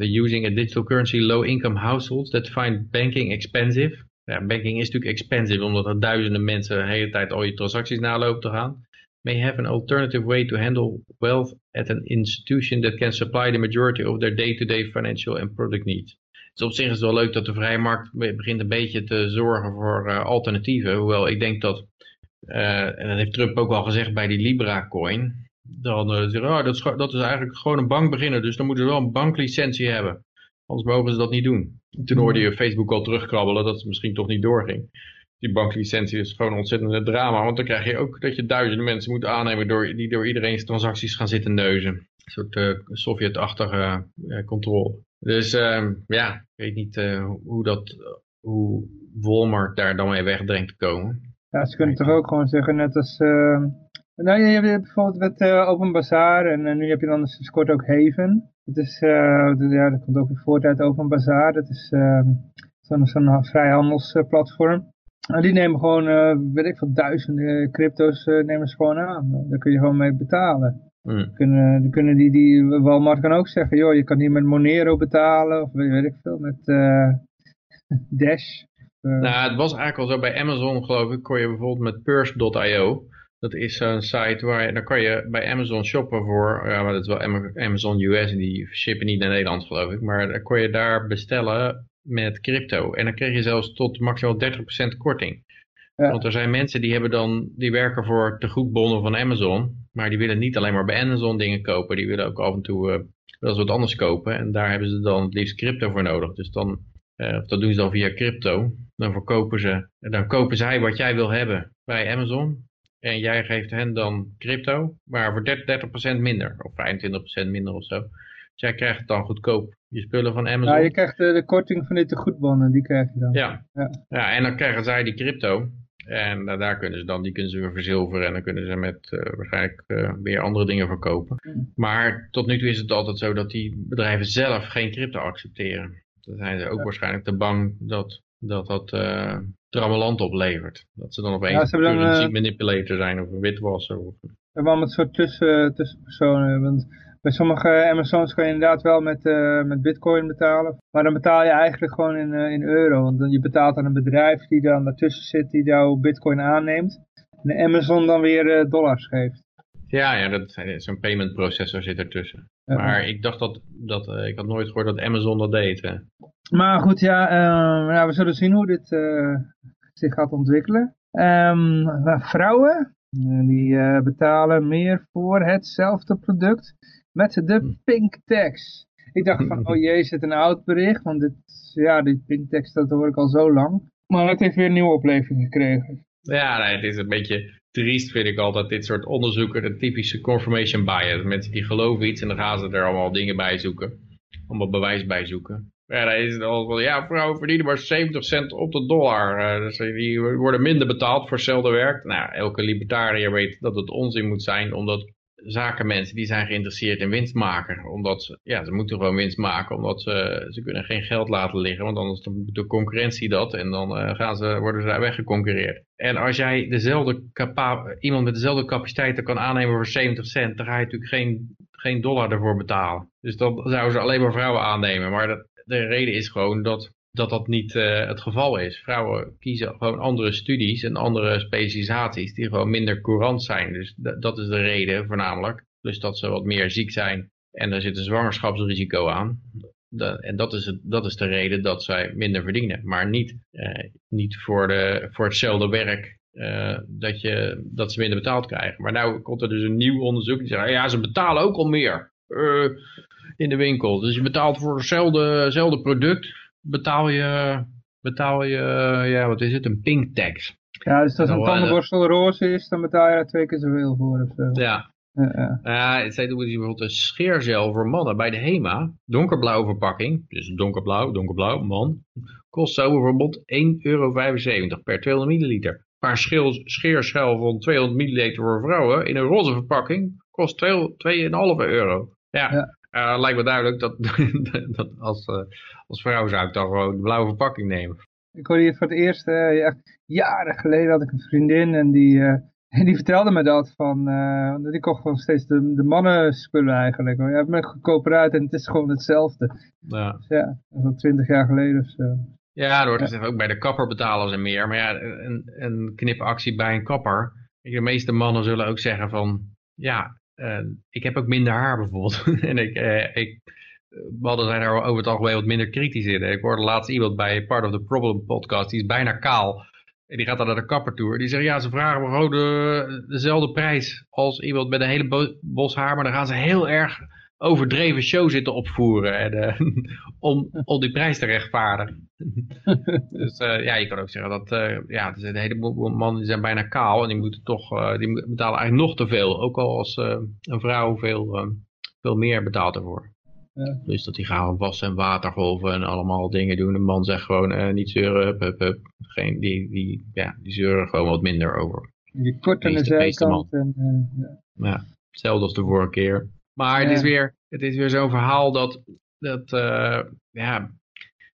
uh, using a digital currency low income households that find banking expensive. Ja, banking is natuurlijk expensive omdat er duizenden mensen de hele tijd al je transacties nalopen te gaan may have an alternative way to handle wealth at an institution that can supply the majority of their day-to-day -day financial and product needs. Dus op zich is het wel leuk dat de vrije markt begint een beetje te zorgen voor uh, alternatieven. Hoewel ik denk dat, uh, en dat heeft Trump ook al gezegd bij die Libra coin, dan uh, zeggen oh, dat, is, dat is eigenlijk gewoon een bank beginnen, dus dan moeten ze wel een banklicentie hebben. Anders mogen ze dat niet doen. Toen hoorde je Facebook al terugkrabbelen dat het misschien toch niet doorging die banklicentie is gewoon een ontzettende drama. Want dan krijg je ook dat je duizenden mensen moet aannemen door, die door iedereen's transacties gaan zitten neuzen. Een soort uh, Sovjet-achtige uh, controle. Dus uh, ja, ik weet niet uh, hoe, dat, hoe Walmart daar dan mee wegdrengt te komen. Ja, ze kunnen toch ook gewoon zeggen, net als... nou, je hebt bijvoorbeeld met Open Bazaar en nu heb je dan sinds kort ook Haven. Dat is, ja, dat komt ook weer voort uit Open Bazaar. Dat is zo'n zo vrijhandelsplatform. Nou, die nemen gewoon, uh, weet ik veel, duizenden crypto's uh, nemen ze gewoon aan. Daar kun je gewoon mee betalen. Mm. Kunnen, kunnen die, die, Walmart kan ook zeggen, joh, je kan hier met Monero betalen, of weet, ik veel, met uh, Dash. nou, het was eigenlijk al zo bij Amazon, geloof ik, kon je bijvoorbeeld met Purse.io, dat is een site waar je, dan kan je bij Amazon shoppen voor, ja, maar dat is wel Amazon US, en die shippen niet naar Nederland, geloof ik, maar dan kon je daar bestellen met crypto. En dan kreeg je zelfs tot maximaal 30% korting. Want er zijn mensen die hebben dan, die werken voor tegoedbonnen van Amazon. Maar die willen niet alleen maar bij Amazon dingen kopen. Die willen ook af en toe uh, wel eens wat anders kopen. En daar hebben ze dan het liefst crypto voor nodig. Dus dan, uh, dat doen ze dan via crypto. Dan verkopen ze, dan kopen zij wat jij wil hebben bij Amazon. En jij geeft hen dan crypto, maar voor 30%, minder. Of 25% minder of zo. Jij krijgt het dan goedkoop. Je spullen van Amazon. Ja, je krijgt de, de korting van die tegoedbonnen, die krijg je dan. Ja. ja. Ja. en dan krijgen zij die crypto. En uh, daar kunnen ze dan, die kunnen ze weer verzilveren en dan kunnen ze met uh, waarschijnlijk uh, weer andere dingen verkopen. Mm. Maar tot nu toe is het altijd zo dat die bedrijven zelf geen crypto accepteren. Dan zijn ze ook waarschijnlijk te bang dat dat, dat uh, trammeland oplevert. Dat ze dan opeens ja, een currency manipulator zijn of een witwasser. Of... We hebben allemaal een soort tussen, tussenpersonen. Want bij sommige Amazons kan je inderdaad wel met, uh, met bitcoin betalen. Maar dan betaal je eigenlijk gewoon in, uh, in euro. Want dan, je betaalt aan een bedrijf die dan daartussen zit die jouw bitcoin aanneemt. En de Amazon dan weer uh, dollars geeft. Ja, ja dat, zo'n payment processor zit ertussen. Maar ik dacht dat, dat ik had nooit gehoord dat Amazon dat deed. Hè. Maar goed, ja, nou, we zullen zien hoe dit zich gaat ontwikkelen. Um, vrouwen, die betalen meer voor hetzelfde product met de hm. pink tax. Ik dacht van, oh jee, zit een oud bericht, want dit, ja, die pink tax, dat hoor ik al zo lang. Maar het heeft weer een nieuwe opleving gekregen. Ja, nee, het is een beetje triest vind ik altijd dit soort onderzoeken, de typische confirmation bias. Mensen die geloven iets en dan gaan ze er allemaal dingen bij zoeken. Allemaal bewijs bij zoeken. Ja, ja, vrouwen verdienen maar 70 cent op de dollar. Uh, dus die worden minder betaald voor hetzelfde werk. Nou, elke libertariër weet dat het onzin moet zijn, omdat zakenmensen die zijn geïnteresseerd in winst maken. Omdat ze, ja, ze moeten gewoon winst maken, omdat ze, ze kunnen geen geld laten liggen. Want anders doet de concurrentie dat en dan uh, gaan ze, worden ze weggeconcurreerd. En als jij dezelfde iemand met dezelfde capaciteiten kan aannemen voor 70 cent, dan ga je natuurlijk geen, geen dollar ervoor betalen. Dus dan zouden ze alleen maar vrouwen aannemen. Maar dat, de reden is gewoon dat dat dat niet uh, het geval is. Vrouwen kiezen gewoon andere studies en andere specialisaties die gewoon minder courant zijn. Dus dat is de reden voornamelijk. Dus dat ze wat meer ziek zijn en daar zit een zwangerschapsrisico aan. en dat is, het, dat is de reden dat zij minder verdienen. Maar niet, uh, niet voor, de, voor hetzelfde werk uh, dat, je, dat ze minder betaald krijgen. Maar nu komt er dus een nieuw onderzoek die zegt, ja ze betalen ook al meer in de winkel. Dus je betaalt voor hetzelfde product betaal je, betaal je, ja, wat is het, een pink tax. Ja, dus als nou, een eh, tandenborstel roze is, dan betaal je er twee keer zoveel voor of zo. Ja. Ja, ja. zij doen bijvoorbeeld een scheergel voor mannen bij de HEMA. Donkerblauwe verpakking, dus donkerblauw, donkerblauw, man. Kost zo bijvoorbeeld 1,75 euro per 200 milliliter. Maar een scheergel van 200 milliliter voor vrouwen in een roze verpakking kost 2,5 euro. Ja, ja. Uh, lijkt me duidelijk dat, dat als, uh, als vrouw zou ik dan gewoon de blauwe verpakking nemen. Ik hoorde hier voor het eerst, ja, jaren geleden had ik een vriendin en die, en die vertelde me dat van, die kocht gewoon steeds de, de mannen spullen eigenlijk. Je hebt me goedkoper uit en het is gewoon hetzelfde. Ja. Dus ja, dat twintig jaar geleden of zo. Ja, door ja. ook bij de kapper betalen ze meer. Maar ja, een, een knipactie bij een kapper. De meeste mannen zullen ook zeggen van, ja, ik heb ook minder haar bijvoorbeeld. en ik, uh, ik mannen zijn er over het algemeen wat minder kritisch in. Ik hoorde laatst iemand bij Part of the Problem podcast, die is bijna kaal. En die gaat dan naar de kapper toe. Die zegt, ja, ze vragen me gewoon de, dezelfde prijs als iemand met een hele bos haar. Maar dan gaan ze heel erg overdreven show zitten opvoeren en, uh, om, om die prijs te rechtvaardigen. dus uh, ja, je kan ook zeggen dat uh, ja, er zijn een heleboel mannen die zijn bijna kaal en die moeten toch, die betalen eigenlijk nog te veel. Ook al als een vrouw veel, veel meer betaalt ervoor. Ja. Dus dat die gaan wassen en watergolven en allemaal dingen doen. Een man zegt gewoon niet zeuren, hup, hup, hup. Geen, die, die, ja, die zeuren gewoon wat minder over. Die kort aan de zijkant. En, ja. ja, hetzelfde als de vorige keer. Maar het is weer, het is weer zo'n verhaal dat, dat uh, ja,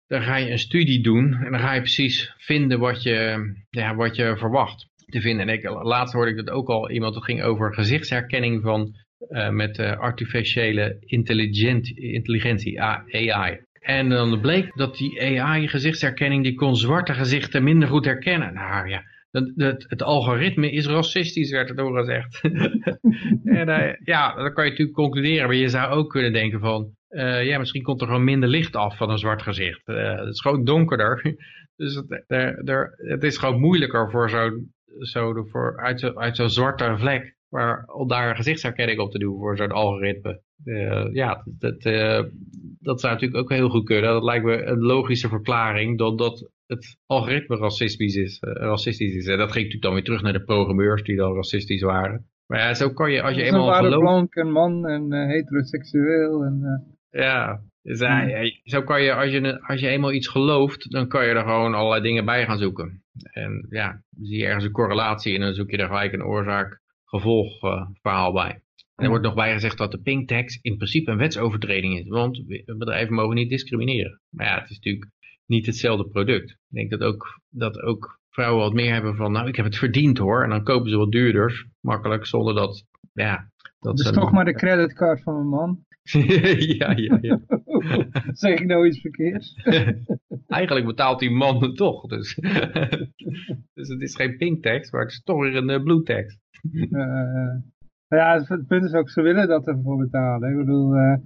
dan ga je een studie doen en dan ga je precies vinden wat je, ja, wat je verwacht te vinden. En ik, laatst hoorde ik dat ook al iemand, dat ging over gezichtsherkenning van, uh, met uh, artificiële intelligentie, AI. En dan bleek dat die AI gezichtsherkenning, die kon zwarte gezichten minder goed herkennen. Nou ja, het, algoritme is racistisch, werd er door gezegd. en uh, ja, dan kan je natuurlijk concluderen, maar je zou ook kunnen denken van, uh, ja, misschien komt er gewoon minder licht af van een zwart gezicht. Uh, het is gewoon donkerder. dus het, het is gewoon moeilijker voor zo'n zo, voor, uit zo'n zo zwarte vlek, maar om daar gezichtsherkenning op te doen voor zo'n algoritme. ja, dat, dat zou natuurlijk ook heel goed kunnen. Dat lijkt me een logische verklaring, dan dat het algoritme racistisch is. Uh, racistisch is. En dat ging natuurlijk dan weer terug naar de programmeurs die dan racistisch waren. Maar ja, zo kan je, als je eenmaal waren gelooft... blank en man en heteroseksueel. En. Ja, dus, zo kan je als, je, als je eenmaal iets gelooft, dan kan je er gewoon allerlei dingen bij gaan zoeken. En ja, zie je ergens een correlatie en dan zoek je er gelijk een oorzaak-gevolg verhaal bij. En er wordt nog bij gezegd dat de pink tax in principe een wetsovertreding is. Want bedrijven mogen niet discrimineren. Maar ja, het is natuurlijk niet hetzelfde product. Ik denk dat ook, dat ook vrouwen wat meer hebben van, nou ik heb het verdiend hoor. En dan kopen ze wat duurder, makkelijk, zonder dat, ja. Dat is toch maar de creditcard van mijn man. ja, ja, ja. zeg ik nou iets verkeerds? Eigenlijk betaalt die man het toch. Dus, dus het is geen pink tax, maar het is toch weer een uh, blue tax. Uh, ja, het punt is ook, ze willen dat ervoor betalen. Ik bedoel, uh,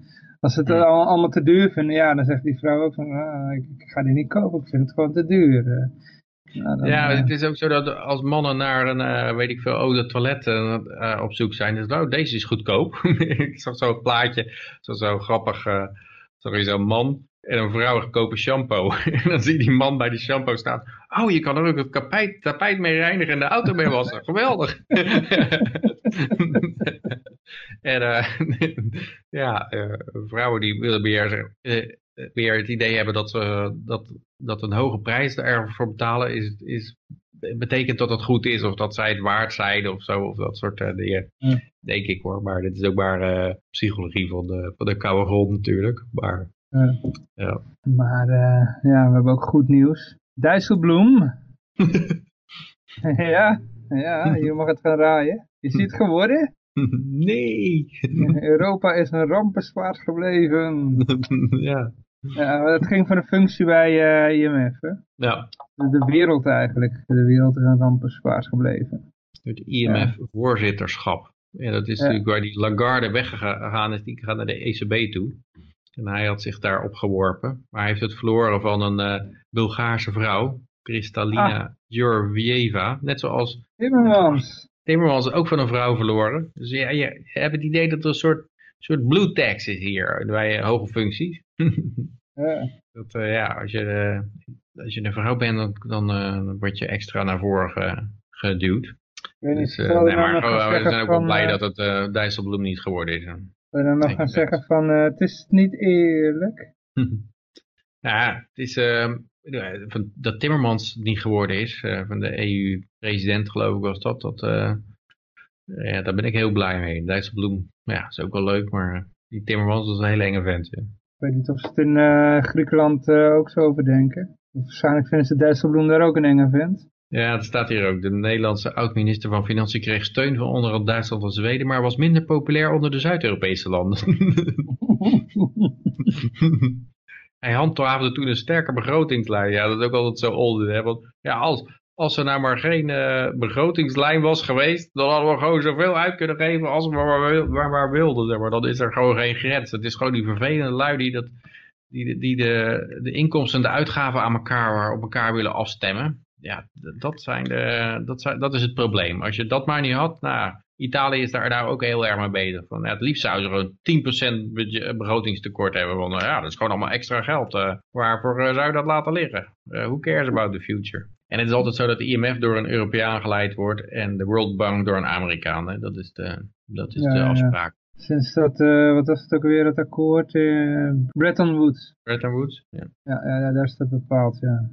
als ze het al, allemaal te duur vinden, ja, dan zegt die vrouw ook van, ah, ik, ik, ga die niet kopen, ik vind het gewoon te duur. Nou, dan, ja, het is ook zo dat als mannen naar een, uh, weet ik veel, oude toilet uh, op zoek zijn, dus nou, deze is goedkoop. ik zag zo'n plaatje, zo, zo grappig, uh, sorry, zo'n man en een vrouw goedkope shampoo. en dan zie je die man bij die shampoo staan. Oh, je kan er ook het tapijt, tapijt mee reinigen en de auto mee wassen. Geweldig. en ja, vrouwen die willen meer, weer het idee hebben dat, ze, dat, dat een hoge prijs ervoor betalen is, is, betekent dat het goed is of dat zij het waard zijn of zo, of dat soort uh, dingen. Denk ik hoor, maar dit is ook maar uh, psychologie van de, van de koude grond natuurlijk. Maar, ja. ja. maar uh, ja, we hebben ook goed nieuws. Dijsselbloem. ja, ja, je mag het gaan raaien. Is hij het geworden? Nee. Europa is een rampenspaard gebleven. ja. Ja, dat ging van een functie bij uh, IMF, hè? Ja. De, de, wereld eigenlijk. De wereld is een rampenspaard gebleven. Het IMF-voorzitterschap. Ja. dat is ja. natuurlijk waar die Lagarde weggegaan is. Die gaat naar de ECB toe. En hij had zich daar opgeworpen. Maar hij heeft het verloren van een uh, Bulgaarse vrouw. Kristalina ah. Net zoals... Timmermans. Timmermans ook van een vrouw verloren. Dus ja, je, je hebt het idee dat er een soort, soort blue tax is hier bij uh, hoge functies. ja. Dat, uh, ja, als je, uh, als je een vrouw bent, dan, dan, dan word je extra naar voren ge, geduwd. Niet, dus, nee, maar we zijn ook wel blij dat het Dijsselbloem niet geworden is. Wil je dan nog gaan zeggen van, het is niet eerlijk? ja, het is van, dat Timmermans niet geworden is, van de EU-president geloof ik was dat, dat uh, ja, daar ben ik heel blij mee. Dijsselbloem, ja, is ook wel leuk, maar die Timmermans was een hele enge vent. Ja. Ik weet niet of ze het in uh, Griekenland uh, ook zo over denken. Waarschijnlijk vinden ze Dijsselbloem daar ook een enge vent. Ja, dat staat hier ook. De Nederlandse oud-minister van Financiën kreeg steun van onder andere Duitsland en Zweden, maar was minder populair onder de Zuid-Europese landen. Hij handhaafde toen een sterke begrotingslijn. Ja, dat is ook altijd zo olden. Hè? Want ja, als, als er nou maar geen uh, begrotingslijn was geweest, dan hadden we gewoon zoveel uit kunnen geven als we maar, maar, maar wilden. Zeg maar. Dan is er gewoon geen grens. Het is gewoon die vervelende lui die, dat, die, die de, de inkomsten en de uitgaven aan elkaar, op elkaar willen afstemmen. Ja, dat, zijn de, dat, zijn, dat is het probleem. Als je dat maar niet had, nou, Italië is daar, daar ook heel erg mee bezig. Van, ja, het liefst zou ze gewoon 10% begrotingstekort hebben. Want ja, dat is gewoon allemaal extra geld. Uh, waarvoor uh, zou je dat laten liggen? Uh, who cares about the future? En het is altijd zo dat de IMF door een Europeaan geleid wordt en de World Bank door een Amerikaan. Hè? Dat is de, dat is Ja, de ja. afspraak. Sinds dat, eh, wat was het ook weer, het akkoord, eh, Bretton Woods. Bretton Woods? Ja. Ja, ja, ja, daar is dat bepaald, ja.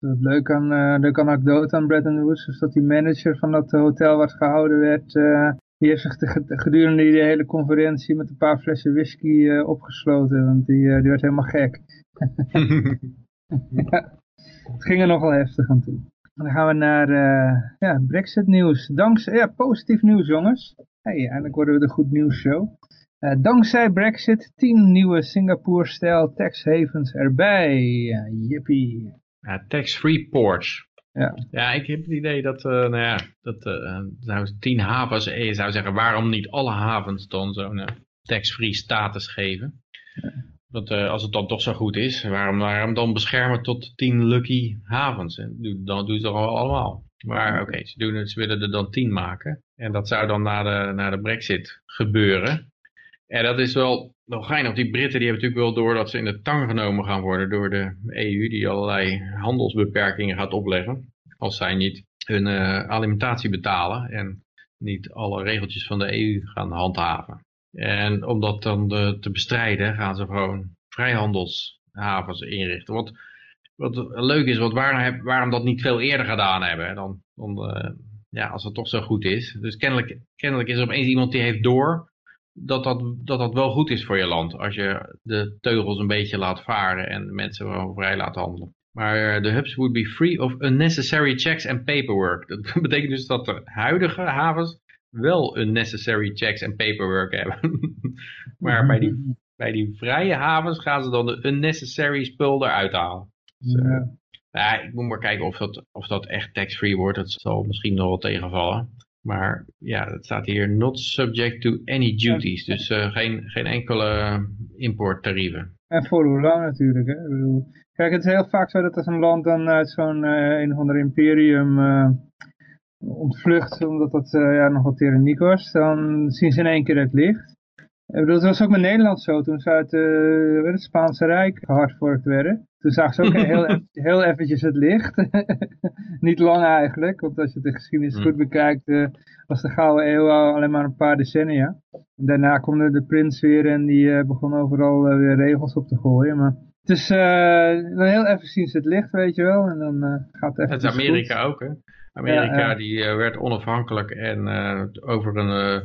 Het leuk aan, eh leuke anekdote aan Bretton Woods is dat die manager van dat hotel wat gehouden werd, eh, die heeft zich de- gedurende die hele conferentie met een paar flessen whisky eh, opgesloten, want die, eh, die werd helemaal gek. Ja, het ging er nogal heftig aan toe. En dan gaan we naar eh, ja, Brexit nieuws. Dankzij, ja, positief nieuws jongens. Hey, eindelijk worden we de goed nieuws show. Eh, dankzij Brexit 10 nieuwe Singapore-stijl tax havens erbij. Ja, yippie. Ja, tax-free ports. Ja. Ja, ik heb het idee dat, eh, nou ja, dat eh, nou, tien havens, en je zou zeggen, waarom niet alle havens dan zo'n eh, tax-free status geven? Want eh, als het dan toch zo goed is, waarom, waarom dan beschermen tot tien lucky havens? En doe- dan doen ze al allemaal. Maar oké, ze, doen het- ze willen er dan tien maken. En dat zou dan na de, na de brexit gebeuren. En dat is wel, wel geinig. Die Britten die hebben natuurlijk wel door dat ze in de tang genomen gaan worden door de EU. Die allerlei handelsbeperkingen gaat opleggen. Als zij niet hun eh, alimentatie betalen en niet alle regeltjes van de EU gaan handhaven. En om dat dan eh, te bestrijden gaan ze gewoon vrijhandelshavens inrichten. Want wat leuk is, want waarom, waarom dat niet veel eerder gedaan hebben. Dan, dan, eh, ja, als het toch zo goed is. Dus kennelijk, kennelijk is er opeens iemand die heeft door dat dat, dat dat wel goed is voor je land. Als je de teugels een beetje laat varen en mensen gewoon vrij laat handelen. Maar uh, de hubs would be free of unnecessary checks and paperwork. Dat betekent dus dat de huidige havens wel unnecessary checks en paperwork hebben. maar bij die, bij die vrije havens gaan ze dan de unnecessary spul eruit halen. Dus, uh, ja. ik moet maar kijken of dat, of dat echt tax-free wordt. Dat zal misschien nog wel tegenvallen. Maar ja, het staat hier not subject to any duties. Dus uh, geen, geen enkele importtarieven. En voor hoe lang natuurlijk. Hè? Ik bedoel, kijk, het is heel vaak zo dat als een land dan uit zo'n uh, een of ander imperium uh, ontvlucht, omdat dat ja, nog wat tyranniek was, dan zien ze in één keer het licht. Ik bedoel, dat was ook met Nederland zo, toen ze uit het Spaanse Rijk gehardvorkt werden. Toen zag ze ook heel, heel eventjes het licht. Niet lang eigenlijk, want als je de geschiedenis goed bekijkt, uh, was de Gouden Eeuw alleen maar een paar decennia. En daarna kwam de prins weer en die uh, begon overal uh, weer regels op te gooien. Maar het is dan heel even zien ze het licht, weet je wel. En dan gaat het even. Het is Amerika goed. ook, hè? Amerika ja, die werd onafhankelijk en over een,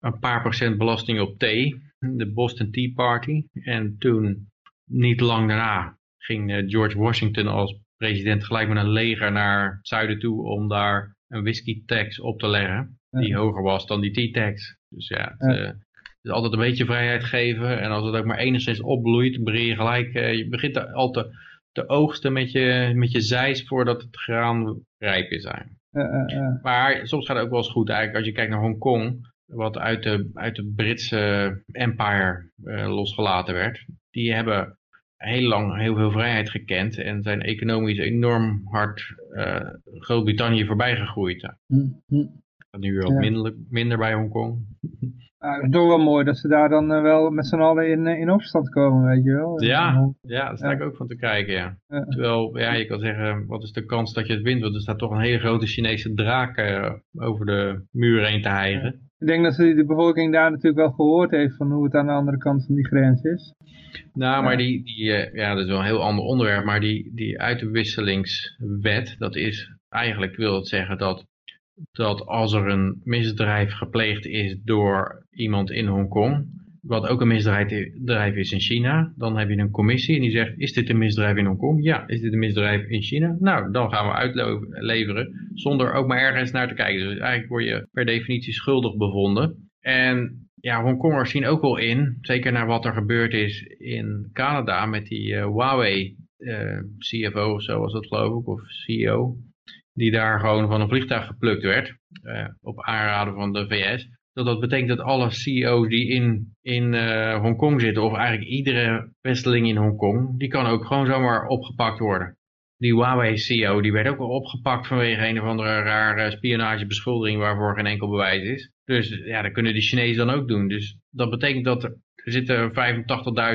een paar procent belasting op thee. De Boston Tea Party. En toen, niet lang daarna, ging George Washington als president gelijk met een leger naar het zuiden toe om daar een whisky tax op te leggen. Die ja. hoger was dan die tea tax. Dus ja, het, ja. Is altijd een beetje vrijheid geven. En als het ook maar enigszins opbloeit, begin je gelijk, uh, je begint al te, te oogsten met je, met je zeis voordat het graan rijp is. Uh, maar soms gaat het ook wel eens goed eigenlijk. Als je kijkt naar Hongkong, wat uit de, uit de Britse empire losgelaten werd. Die hebben heel lang heel veel vrijheid gekend en zijn economisch enorm hard uh, Groot-Brittannië voorbij gegroeid. Mm -hmm. Nu wat ja. minder, minder bij Hongkong. Ja, het is toch wel mooi dat ze daar dan uh, wel met z'n allen in, in opstand komen, weet je wel. Ja, ja daar sta ik ook van te kijken, ja. Terwijl, ja, je kan zeggen, wat is de kans dat je het wint? Want er staat toch een hele grote Chinese draak uh, over de muur heen te hijgen. Ik denk dat de bevolking daar natuurlijk wel gehoord heeft van hoe het aan de andere kant van die grens is. Nou, maar die, die ja, dat is wel een heel ander onderwerp, maar die, die uitwisselingswet, dat is eigenlijk, wil het zeggen dat, dat als er een misdrijf gepleegd is door iemand in Hongkong, wat ook een misdrijf is in China, dan heb je een commissie en die zegt, is dit een misdrijf in Hongkong? Ja. Is dit een misdrijf in China? Nou, dan gaan we uitleveren, zonder ook maar ergens naar te kijken. Dus eigenlijk word je per definitie schuldig bevonden. En ja, Hongkongers zien ook wel in, zeker naar wat er gebeurd is in Canada met die uh, Huawei uh, CFO of zo was dat geloof ik, of CEO, die daar gewoon van een vliegtuig geplukt werd, uh, op aanraden van de VS. Dat dat betekent dat alle CEO's die in, in Hongkong zitten, of eigenlijk iedere westeling in Hongkong, die kan ook gewoon zomaar opgepakt worden. Die Huawei CEO, die werd ook wel opgepakt vanwege een of andere rare spionagebeschuldiging waarvoor geen enkel bewijs is. Dus ja, dat kunnen de Chinezen dan ook doen. Dus dat betekent dat er, zitten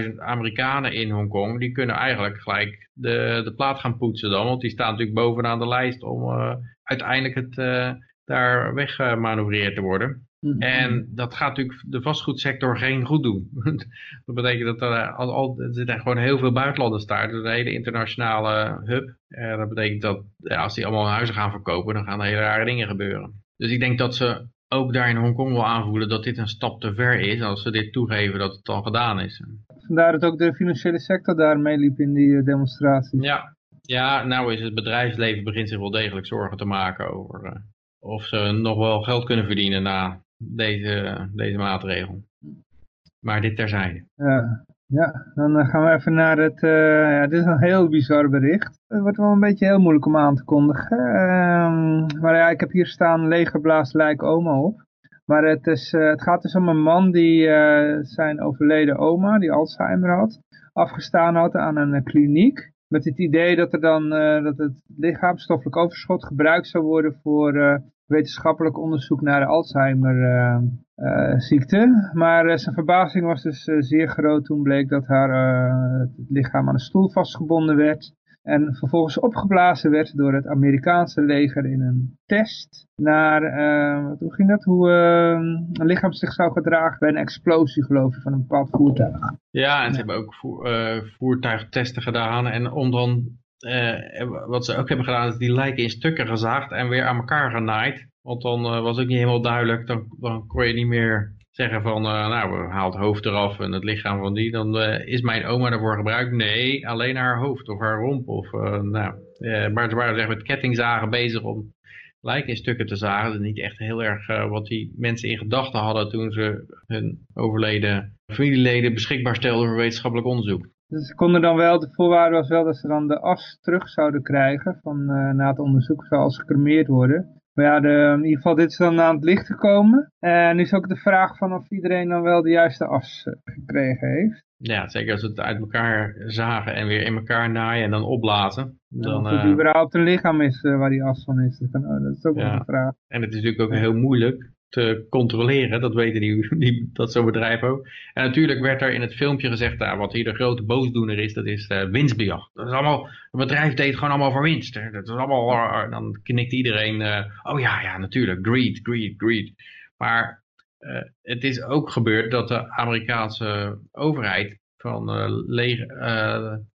85.000 Amerikanen in Hongkong. Die kunnen eigenlijk gelijk de, de plaat gaan poetsen dan. Want die staan natuurlijk bovenaan de lijst om uh, uiteindelijk het, uh, daar weggemanoeuvreerd te worden. Mm -hmm. En dat gaat natuurlijk de vastgoedsector geen goed doen. dat betekent dat er, al, al, er zitten gewoon heel veel buitenlanders daar. Dus een hele internationale hub. Uh, dat betekent dat ja, als die allemaal huizen gaan verkopen, dan gaan er hele rare dingen gebeuren. Dus ik denk dat ze ook daar in Hongkong wel aanvoelen dat dit een stap te ver is. Als ze dit toegeven dat het al gedaan is. Vandaar dat ook de financiële sector daar meeliep in die demonstraties. Ja. ja, nou is het bedrijfsleven begint zich wel degelijk zorgen te maken over uh, of ze nog wel geld kunnen verdienen na deze, deze maatregel. Maar dit terzijde. Ja, ja, dan gaan we even naar het, uh, ja, dit is een heel bizar bericht. Het wordt wel een beetje heel moeilijk om aan te kondigen. Uh, maar ja, ik heb hier staan legerblaas lijk oma op. Maar het, is, uh, het gaat dus om een man die zijn overleden oma, die Alzheimer had, afgestaan had aan een kliniek. Met het idee dat, er dan, dat het lichaamstoffelijk overschot gebruikt zou worden voor wetenschappelijk onderzoek naar de Alzheimer uh, ziekte. Maar uh, zijn verbazing was dus uh, zeer groot toen bleek dat haar het lichaam aan een stoel vastgebonden werd. En vervolgens opgeblazen werd door het Amerikaanse leger in een test naar, hoe ging dat? Hoe een lichaam zich zou gedragen bij een explosie geloof ik van een bepaald voertuig. Ja, en ze hebben ook voer, voertuigtesten gedaan en om dan uh, wat ze ook hebben gedaan is die lijken in stukken gezaagd en weer aan elkaar genaaid. Want dan uh, was ook niet helemaal duidelijk, dan, kon je niet meer zeggen van, uh, nou, we haalt het hoofd eraf en het lichaam van die, dan is mijn oma daarvoor gebruikt? Nee, alleen haar hoofd of haar romp. Of, nou, maar ze waren zeg, met kettingzagen bezig om lijken in stukken te zagen. Dat is niet echt heel erg wat die mensen in gedachten hadden toen ze hun overleden familieleden beschikbaar stelden voor wetenschappelijk onderzoek. Dus ze konden dan wel, de voorwaarde was wel dat ze dan de as terug zouden krijgen van na het onderzoek zoals ze gecremeerd worden. Maar ja, de, in ieder geval dit is dan aan het licht gekomen. En nu is ook de vraag van of iedereen dan wel de juiste as eh, gekregen heeft. Ja, zeker als we het uit elkaar zagen en weer in elkaar naaien en dan opblazen. Dan, of het uh, überhaupt een lichaam is uh, waar die as van is. Dat, kan, dat is ook wel een vraag. En het is natuurlijk ook heel moeilijk te controleren. Dat weten die, die, dat zo'n bedrijf ook. En natuurlijk werd er in het filmpje gezegd, nou, wat hier de grote boosdoener is, dat is uh, winstbejag. Dat is allemaal, het bedrijf deed gewoon allemaal voor winst. Hè. Dat is allemaal, uh, dan knikt iedereen, oh ja, ja, natuurlijk, greed, greed, greed. Maar het is ook gebeurd dat de Amerikaanse overheid van leger,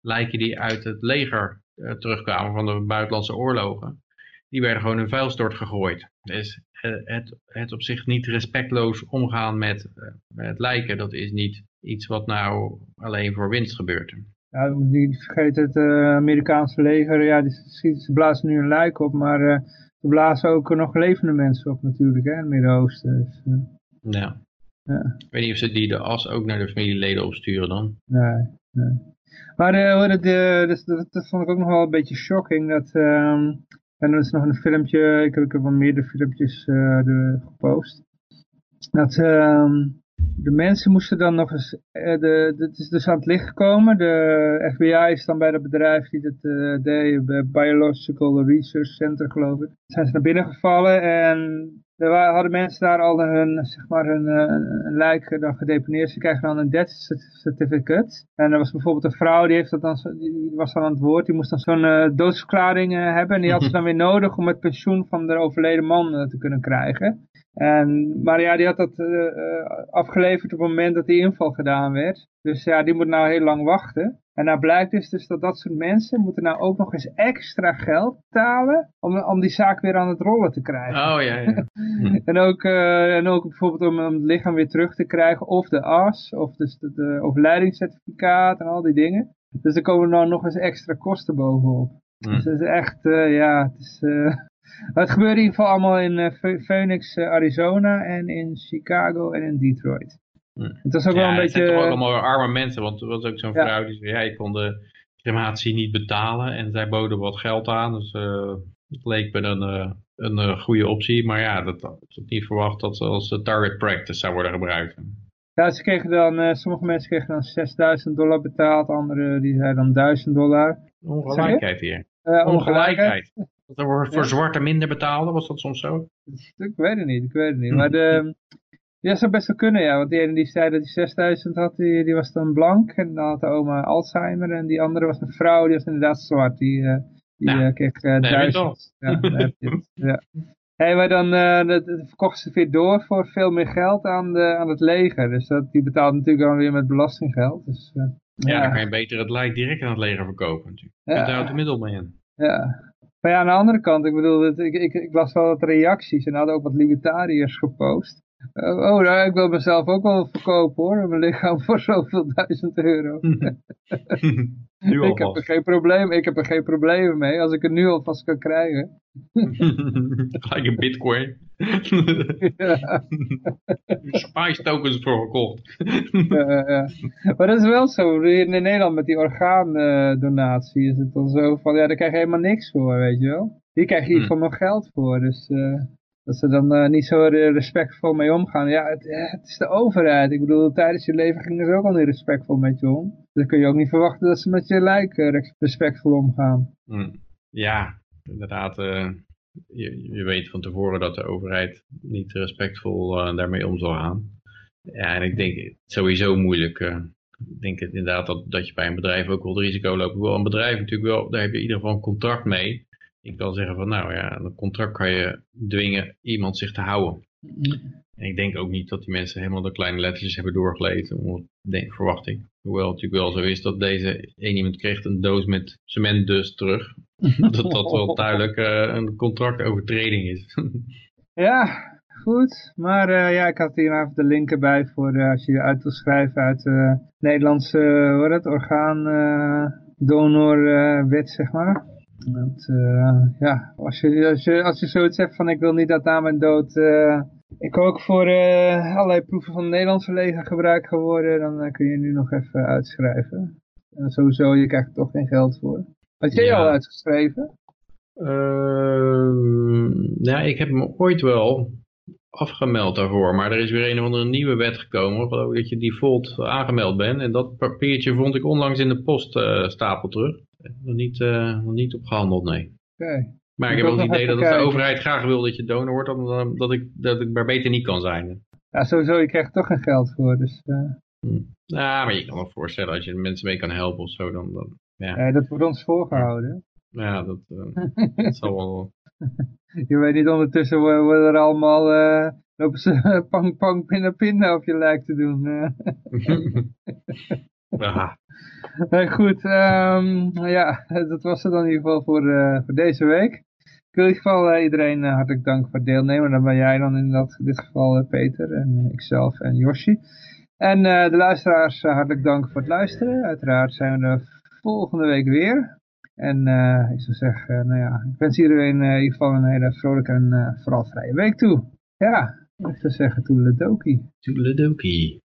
lijken die uit het leger terugkwamen van de buitenlandse oorlogen, die werden gewoon in vuilstort gegooid. Dus het, het op zich niet respectloos omgaan met, eh, met lijken, dat is niet iets wat nou alleen voor winst gebeurt. Ja, niet vergeten, het uh, Amerikaanse leger, ja, die, ze blazen nu een lijk op, maar uh, ze blazen ook nog levende mensen op natuurlijk, hè, in het Midden-Oosten. Dus, uh, ja. ja. Ik weet niet of ze die de as ook naar de familieleden opsturen dan. Nee, nee. Maar dat, dat, dat, dat, vond ik ook nog wel een beetje shocking, dat ehm, en er is nog een filmpje, ik heb, ik heb wel meerdere filmpjes uh, de, gepost. Dat uh, de mensen moesten dan nog eens, uh, de, het is dus aan het licht gekomen. De FBI is dan bij dat bedrijf die het uh, deed, bij Biological Research Center geloof ik. Zijn ze naar binnen gevallen en er hadden mensen daar al hun, zeg maar, hun, uh, een lijk dan gedeponeerd. Ze krijgen dan een death certificate. En er was bijvoorbeeld een vrouw, die, heeft dat dan, die was dan aan het woord. Die moest dan zo'n uh, doodsverklaring uh, hebben. En die had ze dan weer nodig om het pensioen van de overleden man te kunnen krijgen. En, maar ja, die had dat afgeleverd op het moment dat die inval gedaan werd. Dus ja, die moet nou heel lang wachten. En nou blijkt dus, dus dat dat soort mensen moeten nou ook nog eens extra geld betalen om, om die zaak weer aan het rollen te krijgen. Oh ja, ja. en, ook, uh, en ook bijvoorbeeld om, om, het lichaam weer terug te krijgen of de as of dus de, de overlijdingscertificaat en al die dingen. Dus er komen nou nog eens extra kosten bovenop. Mm. Dus het is echt, uh, ja, het is... Uh, het gebeurt in ieder geval allemaal in Phoenix, Arizona en in Chicago en in Detroit. Het was ook wel een beetje... Het zijn toch ook allemaal arme mensen, want er was ook zo'n vrouw die zei, ja, ik kon de crematie niet betalen en zij boden wat geld aan, dus uh, het leek me een, uh, een uh, goede optie, maar ja, dat had niet verwacht dat ze als target practice zou worden gebruikt. Ja, ze kregen dan, sommige mensen kregen dan 6000 dollar betaald, anderen die zeiden dan 1000 dollar. Ongelijkheid hier. ongelijkheid. Dat er voor, voor zwarte minder betalen, was dat soms zo? Ik weet het niet, ik weet het niet. Maar de, Ja, zou best wel kunnen, ja. Want die ene die zei dat hij 6000 had, die, die was dan blank. En dan had de oma Alzheimer. En die andere was een vrouw, die was inderdaad zwart. Die, uh, die nou, uh, kreeg uh, 1000. Ja, heb je het. Ja. Hey, maar dan uh, verkochten ze weer door voor veel meer geld aan, de, aan het leger. Dus dat, die betaalt natuurlijk dan weer met belastinggeld. Dus, ja, ja, dan kan je beter het lijk direct aan het leger verkopen natuurlijk. Ja. Je daar de middel mee in. Ja. Maar ja, aan de andere kant, ik bedoel, ik, ik, ik las wel wat reacties en hadden ook wat libertariërs gepost. Oh, nou, ik wil mezelf ook wel verkopen hoor. Mijn lichaam voor zoveel duizend euro. ik heb er geen probleem, ik heb er geen problemen mee als ik het nu alvast kan krijgen. Gelijk een bitcoin. Spice tokens voor gekocht. ja, ja. Maar dat is wel zo. In Nederland met die orgaandonatie is het dan zo van, ja, daar krijg je helemaal niks voor, weet je wel. Hier krijg je in ieder geval nog geld voor, dus... Uh, dat ze dan uh, niet zo respectvol mee omgaan. Ja, het, het, is de overheid. Ik bedoel, tijdens je leven gingen ze ook al niet respectvol met je om. Dus dan kun je ook niet verwachten dat ze met je lijk uh, respectvol omgaan. Mm. Ja, inderdaad. Je, je, weet van tevoren dat de overheid niet respectvol daarmee om zal gaan. Ja, en ik denk sowieso moeilijk. ik denk inderdaad dat, dat je bij een bedrijf ook wel het risico loopt. Wel een bedrijf natuurlijk wel, daar heb je in ieder geval een contract mee ik kan zeggen van nou ja, een contract kan je dwingen iemand zich te houden. En ik denk ook niet dat die mensen helemaal de kleine lettertjes hebben doorgelezen, denk, verwacht ik. Hoewel het natuurlijk wel zo is dat deze één iemand kreeg een doos met cement dus terug. dat dat wel duidelijk uh, een contractovertreding is. ja, Goed, maar uh, ja, ik had hier even de link erbij voor uh, als je je uit wil schrijven uit de Nederlandse, het, orgaan donorwet, zeg maar. Dat, ja, als je, als, je, als je zoiets hebt van ik wil niet dat na mijn dood ik ook voor allerlei proeven van het Nederlandse leger gebruikt gaan worden, dan kun je nu nog even uitschrijven. En sowieso, je krijgt er toch geen geld voor. Had jij al uitgeschreven? ja, ik heb me ooit wel afgemeld daarvoor. Maar er is weer een of andere nieuwe wet gekomen. Geloof ik dat je default aangemeld bent. En dat papiertje vond ik onlangs in de poststapel terug. Nog niet, uh, nog niet opgehandeld, nee. Oké. Maar ik, heb wel het idee dat de overheid graag wil dat je donor wordt. Omdat dat ik, dat ik maar beter niet kan zijn. Ja, sowieso. Je krijgt toch geen geld voor. Dus, uh... hm. Ja, maar je kan me voorstellen. Als je mensen mee kan helpen of zo. Dan, dan, ja. dat wordt ons voorgehouden. Ja, dat, uh, dat zal wel... Je weet niet, ondertussen worden er allemaal, uh, lopen ze pang pang pinna pinna op je lijkt te doen. ja. Nee, goed, um, ja, dat was het dan in ieder geval voor, uh, voor deze week. Ik wil in ieder geval uh, iedereen hartelijk dank voor het deelnemen. Dan ben jij dan in, dat, in dit geval Peter en ikzelf en Yoshi. En de luisteraars hartelijk dank voor het luisteren. Uiteraard zijn we er volgende week weer. En uh, ik zou zeggen, nou ja, ik wens iedereen uh, in ieder geval een hele vrolijke en uh, vooral vrije week toe. Ja, ik zou zeggen, toedeledokie. Toedeledokie.